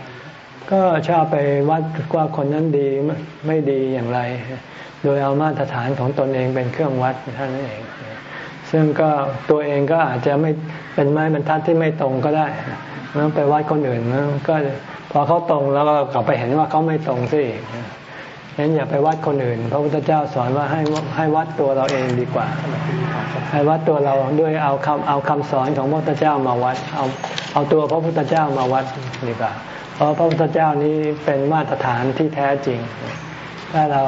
ก็ชอบไปวัดว่าคนนั้นดีไม่ดีอย่างไร โดยเอามาตรฐานของตนเองเป็นเครื่องวัดท่านเอง ซึ่งก็ตัวเองก็อาจจะไม่เป็นไม้บรรทัดที่ไม่ตรงก็ได้แล้วไปวัดคนอื่นก็ พอเขาตรงแล้วก็กลับไปเห็นว่าเขาไม่ตรงสิฉะนั้นอย่าไปวัดคนอื่น พระพุทธเจ้าสอนว่าให้ให้วัดตัวเราเองดีกว่า ให้วัดตัวเราด้วยเอาคำเอาคำสอนของพระพุทธเจ้ามาวัด เอาเอาตัวพระพุทธเจ้ามาวัดดีกว่า เพราะพระพุทธเจ้านี้เป็นมาตรฐานที่แท้จริง ถ้าเรา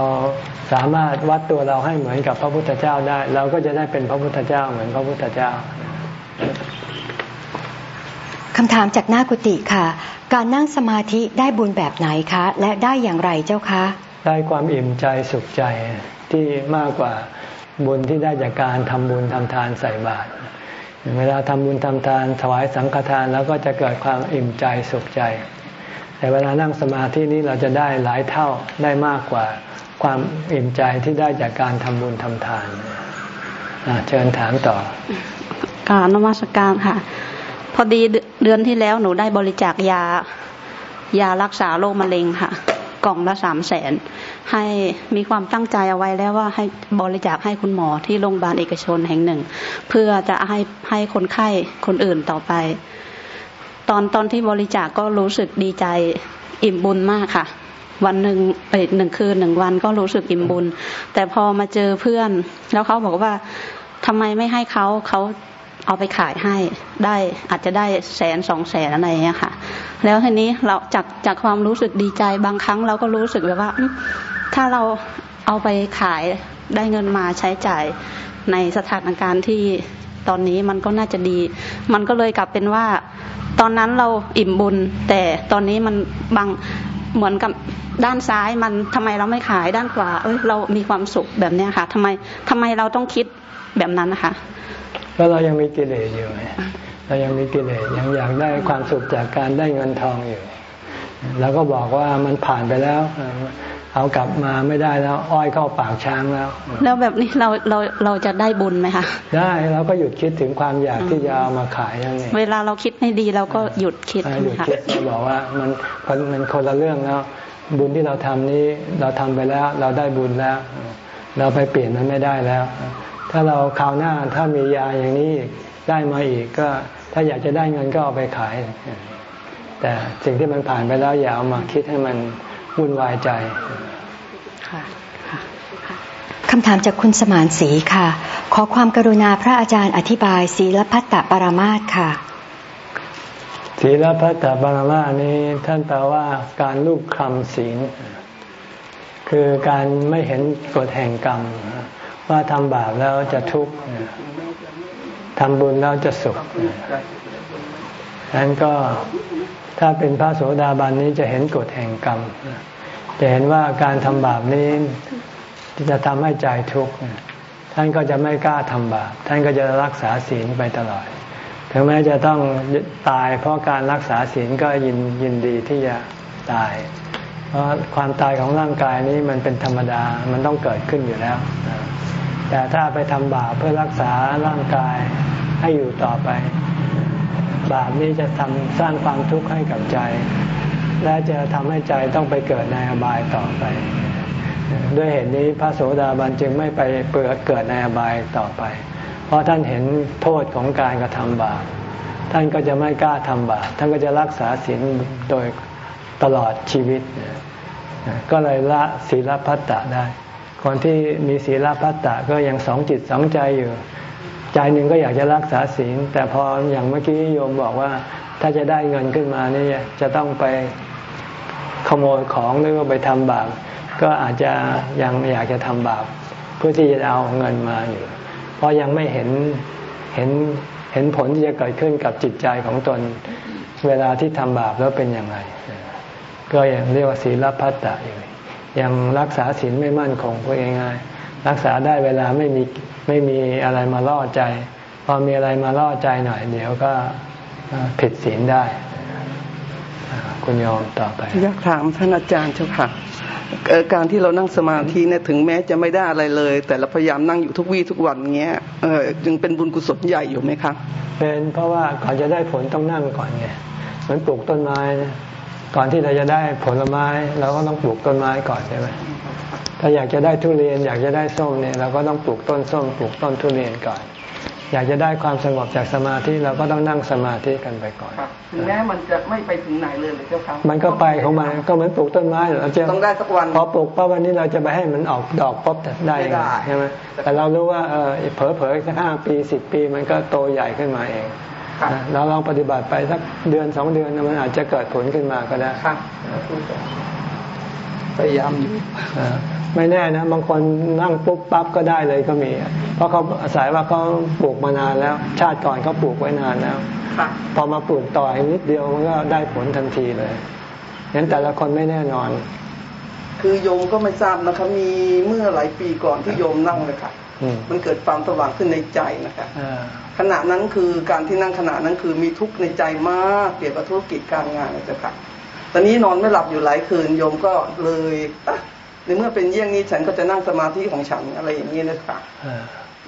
สามารถวัดตัวเราให้เหมือนกับพระพุทธเจ้าได้ เราก็จะได้เป็นพระพุทธเจ้าเหมือนพระพุทธเจ้าคำถามจากหน้ากุฏิค่ะ การนั่งสมาธิได้บุญแบบไหนคะ และได้อย่างไรเจ้าคะ ได้ความอิ่มใจสุขใจที่มากกว่าบุญที่ได้จากการทำบุญทำทานใส่บาตรเวลาทำบุญทำทานถวายสังฆทานแล้วก็จะเกิดความอิ่มใจสุขใจ แต่เวลานั่งสมาธินี้เราจะได้หลายเท่าได้มากกว่าความอิ่มใจที่ได้จากการทำบุญทำทานเชิญถามต่อการนมัสการค่ะ พอดีเดือนที่แล้วหนูได้บริจาคยายารักษาโรคมะเร็งค่ะ กล่องละสามแสนให้มีความตั้งใจเอาไว้แล้วว่าให้บริจาคให้คุณหมอที่โรงพยาบาลเอกชนแห่งหนึ่ง เพื่อจะให้ให้คนไข้คนอื่นต่อไป ตอนตอนที่บริจาคกก็รู้สึกดีใจอิ่มบุญมากค่ะ วันหนึ่งไปหนึ่งคืนหนึ่งวันก็รู้สึกอิ่มบุญ แต่พอมาเจอเพื่อน แล้วเขาบอกว่าทำไมไม่ให้เขาเขา เอาไปขายให้ได้อาจจะได้แสนสองแสนอะไรเงี้ยค่ะ แล้วทีนี้เราจากจากความรู้สึกดีใจบางครั้งเราก็รู้สึกแบบว่า ถ้าเราเอาไปขายได้เงินมาใช้จ่ายในสถานการณ์ที่ตอนนี้มันก็น่าจะดี มันก็เลยกลับเป็นว่า ตอนนั้นเราอิ่มบุญ แต่ตอนนี้มันบางเหมือนกับด้านซ้ายมันทำไมเราไม่ขายด้านขวาเอ้ยเรามีความสุขแบบเนี้ยค่ะทำไมทำไมเราต้องคิดแบบนั้นนะคะ ก็เรายังมีกิเลสอยู่ เรายังมีกิเลสยังอยากได้ความสุขจากการได้เงินทองอยู่เราก็บอกว่ามันผ่านไปแล้ว เอากลับมาไม่ได้แล้ว อ้อยเข้าปากช้างแล้ว แล้วแบบนี้เราเราเราจะได้บุญไหมคะ ได้เราก็หยุดคิดถึงความอยากที่จะเอามาขายนั่นเองเวลาเราคิดไม่ดีเราก็หยุดคิดหยุดคิดเราบอกว่ามันมันคนละเรื่องแล้วบุญที่เราทำนี้เราทำไปแล้ว เราได้บุญแล้ว เราไปเปลี่ยนมันไม่ได้แล้ว ถ้าเราคราวหน้าถ้ามียาอย่างนี้ได้มาอีกก็ ถ้าอยากจะได้เงินก็เอาไปขาย แต่สิ่งที่มันผ่านไปแล้วอย่าเอามาคิดให้มันวุ่นวายใจคำถามจากคุณสมานศรีค่ะ ขอความกรุณาพระอาจารย์อธิบายศีลพัตตปรามาสค่ะศีลพัตตปรามาสนี้ท่านแปลว่าการลูกคำศีล คือการไม่เห็นกฎแห่งกรรม ว่าทำบาปแล้วจะทุกข์ทำบุญแล้วจะสุขนั้นก็ถ้าเป็นพระโสดาบันนี้จะเห็นกฎแห่งกรรม จะเห็นว่าการทำบาปนี้จะทำให้ใจทุกข์ท่านก็จะไม่กล้าทำบาป ท่านก็จะรักษาศีลไปตลอด ถึงแม้จะต้องตายเพราะการรักษาศีลก็ยินยินดีที่จะตาย เพราะความตายของร่างกายนี้มันเป็นธรรมดา มันต้องเกิดขึ้นอยู่แล้ว แต่ถ้าไปทำบาปเพื่อรักษาร่างกายให้อยู่ต่อไป บาปนี้จะทำสร้างความทุกข์ให้กับใจ และจะทำให้ใจต้องไปเกิดในอบายต่อไป ด้วยเหตุนี้พระโสดาบันจึงไม่ไปเปิดเกิดในอบายต่อไป เพราะท่านเห็นโทษของการกระทำบาปท่านก็จะไม่กล้าทำบาปท่านก็จะรักษาศีลโดยตลอดชีวิต ก็เลยละศีลพัตตะได้ คนที่มีศีลพัตตะก็ยังสองจิตสองใจอยู่ ใจหนึ่งก็อยากจะรักษาศีล แต่พออย่างเมื่อกี้โยมบอกว่าถ้าจะได้เงินขึ้นมานี่จะต้องไปขโมยของหรือว่าไปทำบาปก็อาจจะยังอยากจะทำบาปเพื่อที่จะเอาเงินมาอยู่ เพราะยังไม่เห็นเห็นเห็นผลที่จะเกิดขึ้นกับจิตใจของตน เวลาที่ทำบาปแล้วเป็นอย่างไร ก็ยังเรียกว่าศีลพัตตะอยู่ ยังรักษาศีลไม่มั่นคงพูดง่ายๆรักษาได้เวลาไม่มีไม่มีอะไรมาล่อใจ พอมีอะไรมาล่อใจหน่อย เดี๋ยวก็ผิดศีลได้ คุณยอมต่อไปอยากถามท่านอาจารย์เจ้าค่ะการที่เรานั่งสมาธิเนี่ยถึงแม้จะไม่ได้อะไรเลย แต่เราพยายามนั่งอยู่ทุกวี่ทุกวันเงี้ยเออจึงเป็นบุญกุศลใหญ่อยู่ไหมคะเป็นเพราะว่าก่อนจะได้ผลต้องนั่งก่อนไงเหมือนปลูกต้นไม้ ก่อนที่เราจะได้ผลไม้เราก็ต้องปลูกต้นไม้ก่อนใช่ไหมถ้าอยากจะได้ทุเรียนอยากจะได้ส้มเนี่ยเราก็ต้องปลูกต้นส้มปลูกต้นทุเรียนก่อน อยากจะได้ความสงบจากสมาธิเราก็ต้องนั่งสมาธิกันไปก่อนถึงแม้มันจะไม่ไปถึงไหนเลยเลยเจ้าค่ะมันก็ไปของมันก็เหมือนปลูกต้นไม้เราจะต้องได้สักวันพอปลูกปั๊บวันนี้เราจะไปให้มันออกดอกป๊บได้ใช่ไหมแต่เรารู้ว่าเออเผลอเผลอสักห้าปีสิบปีมันก็โตใหญ่ขึ้นมาเอง เราลองปฏิบัติไปสักเดือนสองเดือนมันอาจจะเกิดผลขึ้นมาก็ได้พยายามอยู่ไม่แน่นะ บางคนนั่งปุ๊บปั๊บก็ได้เลยก็มี เพราะเขาอาศัยว่าเขาปลูกมานานแล้ว ชาติก่อนเขาปลูกไว้นานแล้วพอมาปลูกต่ออีกนิดเดียวมันก็ได้ผลทันทีเลยงั้นแต่ละคนไม่แน่นอน คือโยมก็ไม่ทราบนะครับมีเมื่อหลายปีก่อนที่โยมนั่งเลยค่ะ มันเกิดความสว่างขึ้นในใจนะคะขณะนั้นคือการที่นั่งขณะนั้นคือมีทุกข์ในใจมากเกี่ยวกับธุรกิจการงานนะเจ้าค่ะตอนนี้นอนไม่หลับอยู่หลายคืนโยมก็เลยในเมื่อเป็นเยี่ยงนี้ฉันก็จะนั่งสมาธิของฉันอะไรอย่างนี้นะคะ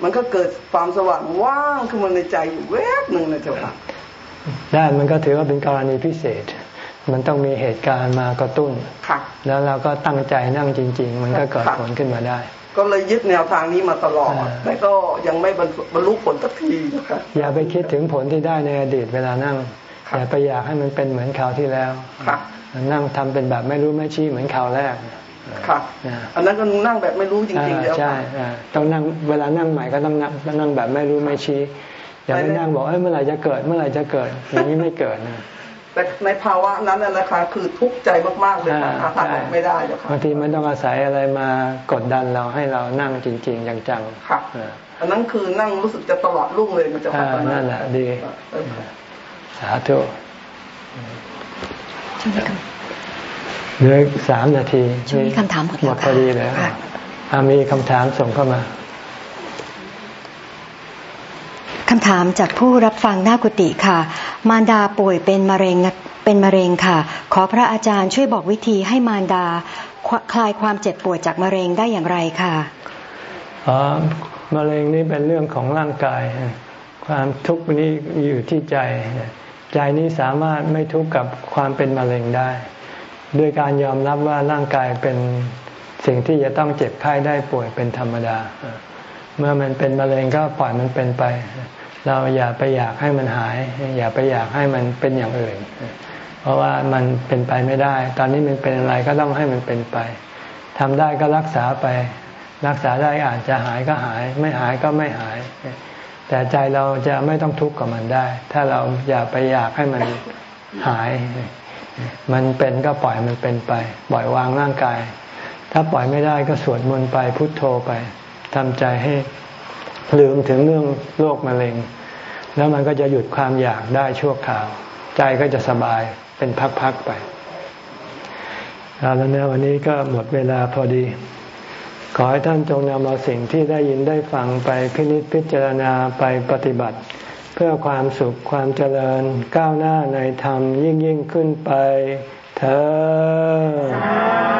มันก็เกิดความสว่างว่างขึ้นมาในใจอยู่แวบหนึ่งนะเจ้าค่ะได้มันก็ถือว่าเป็นกรณีพิเศษ มันต้องมีเหตุการณ์มากระตุ้นแล้วเราก็ตั้งใจนั่งจริง ๆ มันก็เกิดผลขึ้นมาได้ ก็เลยยึดแนวทางนี้มาตลอด แต่ก็ยังไม่บรรลุผลสักทีอย่าไปคิดถึงผลที่ได้ในอดีตเวลานั่งอย่าไปอยากให้มันเป็นเหมือนคราวที่แล้วนั่งทำเป็นแบบไม่รู้ไม่ชี้เหมือนคราวแรกค่ะอันนั้นก็นั่งแบบไม่รู้จริงๆแล้วใช่ต้องนั่งเวลานั่งใหม่ก็ต้องนั่งนั่งแบบไม่รู้ไม่ชี้ อย่าไปนั่งบอกเอ้ยเมื่อไหร่จะเกิดเมื่อไหร่จะเกิดอย่างนี้ไม่เกิดนะ แต่ในภาวะนั้นนะคะ คือทุกข์ใจมากๆเลยค่ะทางไม่ได้เลยค่ะบางทีมันต้องอาศัยอะไรมากดดันเราให้เรานั่งจริง ๆ จังๆค่ะอันนั้นคือนั่งรู้สึกจะตลอดรุ่งเลยมันจะนั่นแหละดีสาธุเหลือสามนาทีช่วงนี้คำถามหมดหมดพอดีแล้วมีคำถามส่งเข้ามาคำถามจากผู้รับฟังหน้ากุฏิค่ะ มารดาป่วยเป็นมะเร็งเป็นมะเร็งค่ะ ขอพระอาจารย์ช่วยบอกวิธีให้มารดาคลายความเจ็บปวดจากมะเร็งได้อย่างไรค่ะอ๋อมะเร็งนี่เป็นเรื่องของร่างกาย ความทุกข์นี้อยู่ที่ใจ ใจนี้สามารถไม่ทุกข์กับความเป็นมะเร็งได้ ด้วยการยอมรับว่าร่างกายเป็นสิ่งที่จะต้องเจ็บไข้ได้ป่วยเป็นธรรมดา เมื่อมันเป็นมะเร็งก็ปล่อยมันเป็นไป เราอย่าไปอยากให้มันหาย อย่าไปอยากให้มันเป็นอย่างอื่น เพราะว่ามันเป็นไปไม่ได้ ตอนนี้มันเป็นอะไรก็ต้องให้มันเป็นไปทำได้ก็รักษาไป รักษาได้อาจจะหายก็หาย ไม่หายก็ไม่หาย แต่ใจเราจะไม่ต้องทุกข์กับมันได้ ถ้าเราอย่าไปอยากให้มันหาย มันเป็นก็ปล่อยมันเป็นไป ปล่อยวางร่างกาย ถ้าปล่อยไม่ได้ก็สวดมนต์ไปพุทโธไปทำใจให้ ลืมถึงเรื่องโรคมะเร็ง แล้วมันก็จะหยุดความอยากได้ชั่วคราว ใจก็จะสบายเป็นพักๆไปแล้วเนี่ยวันนี้ก็หมดเวลาพอดี ขอให้ท่านจงนำเอาสิ่งที่ได้ยินได้ฟังไปพินิจพิจารณาไปปฏิบัติ เพื่อความสุขความเจริญก้าวหน้าในธรรมยิ่งยิ่งขึ้นไปเธอ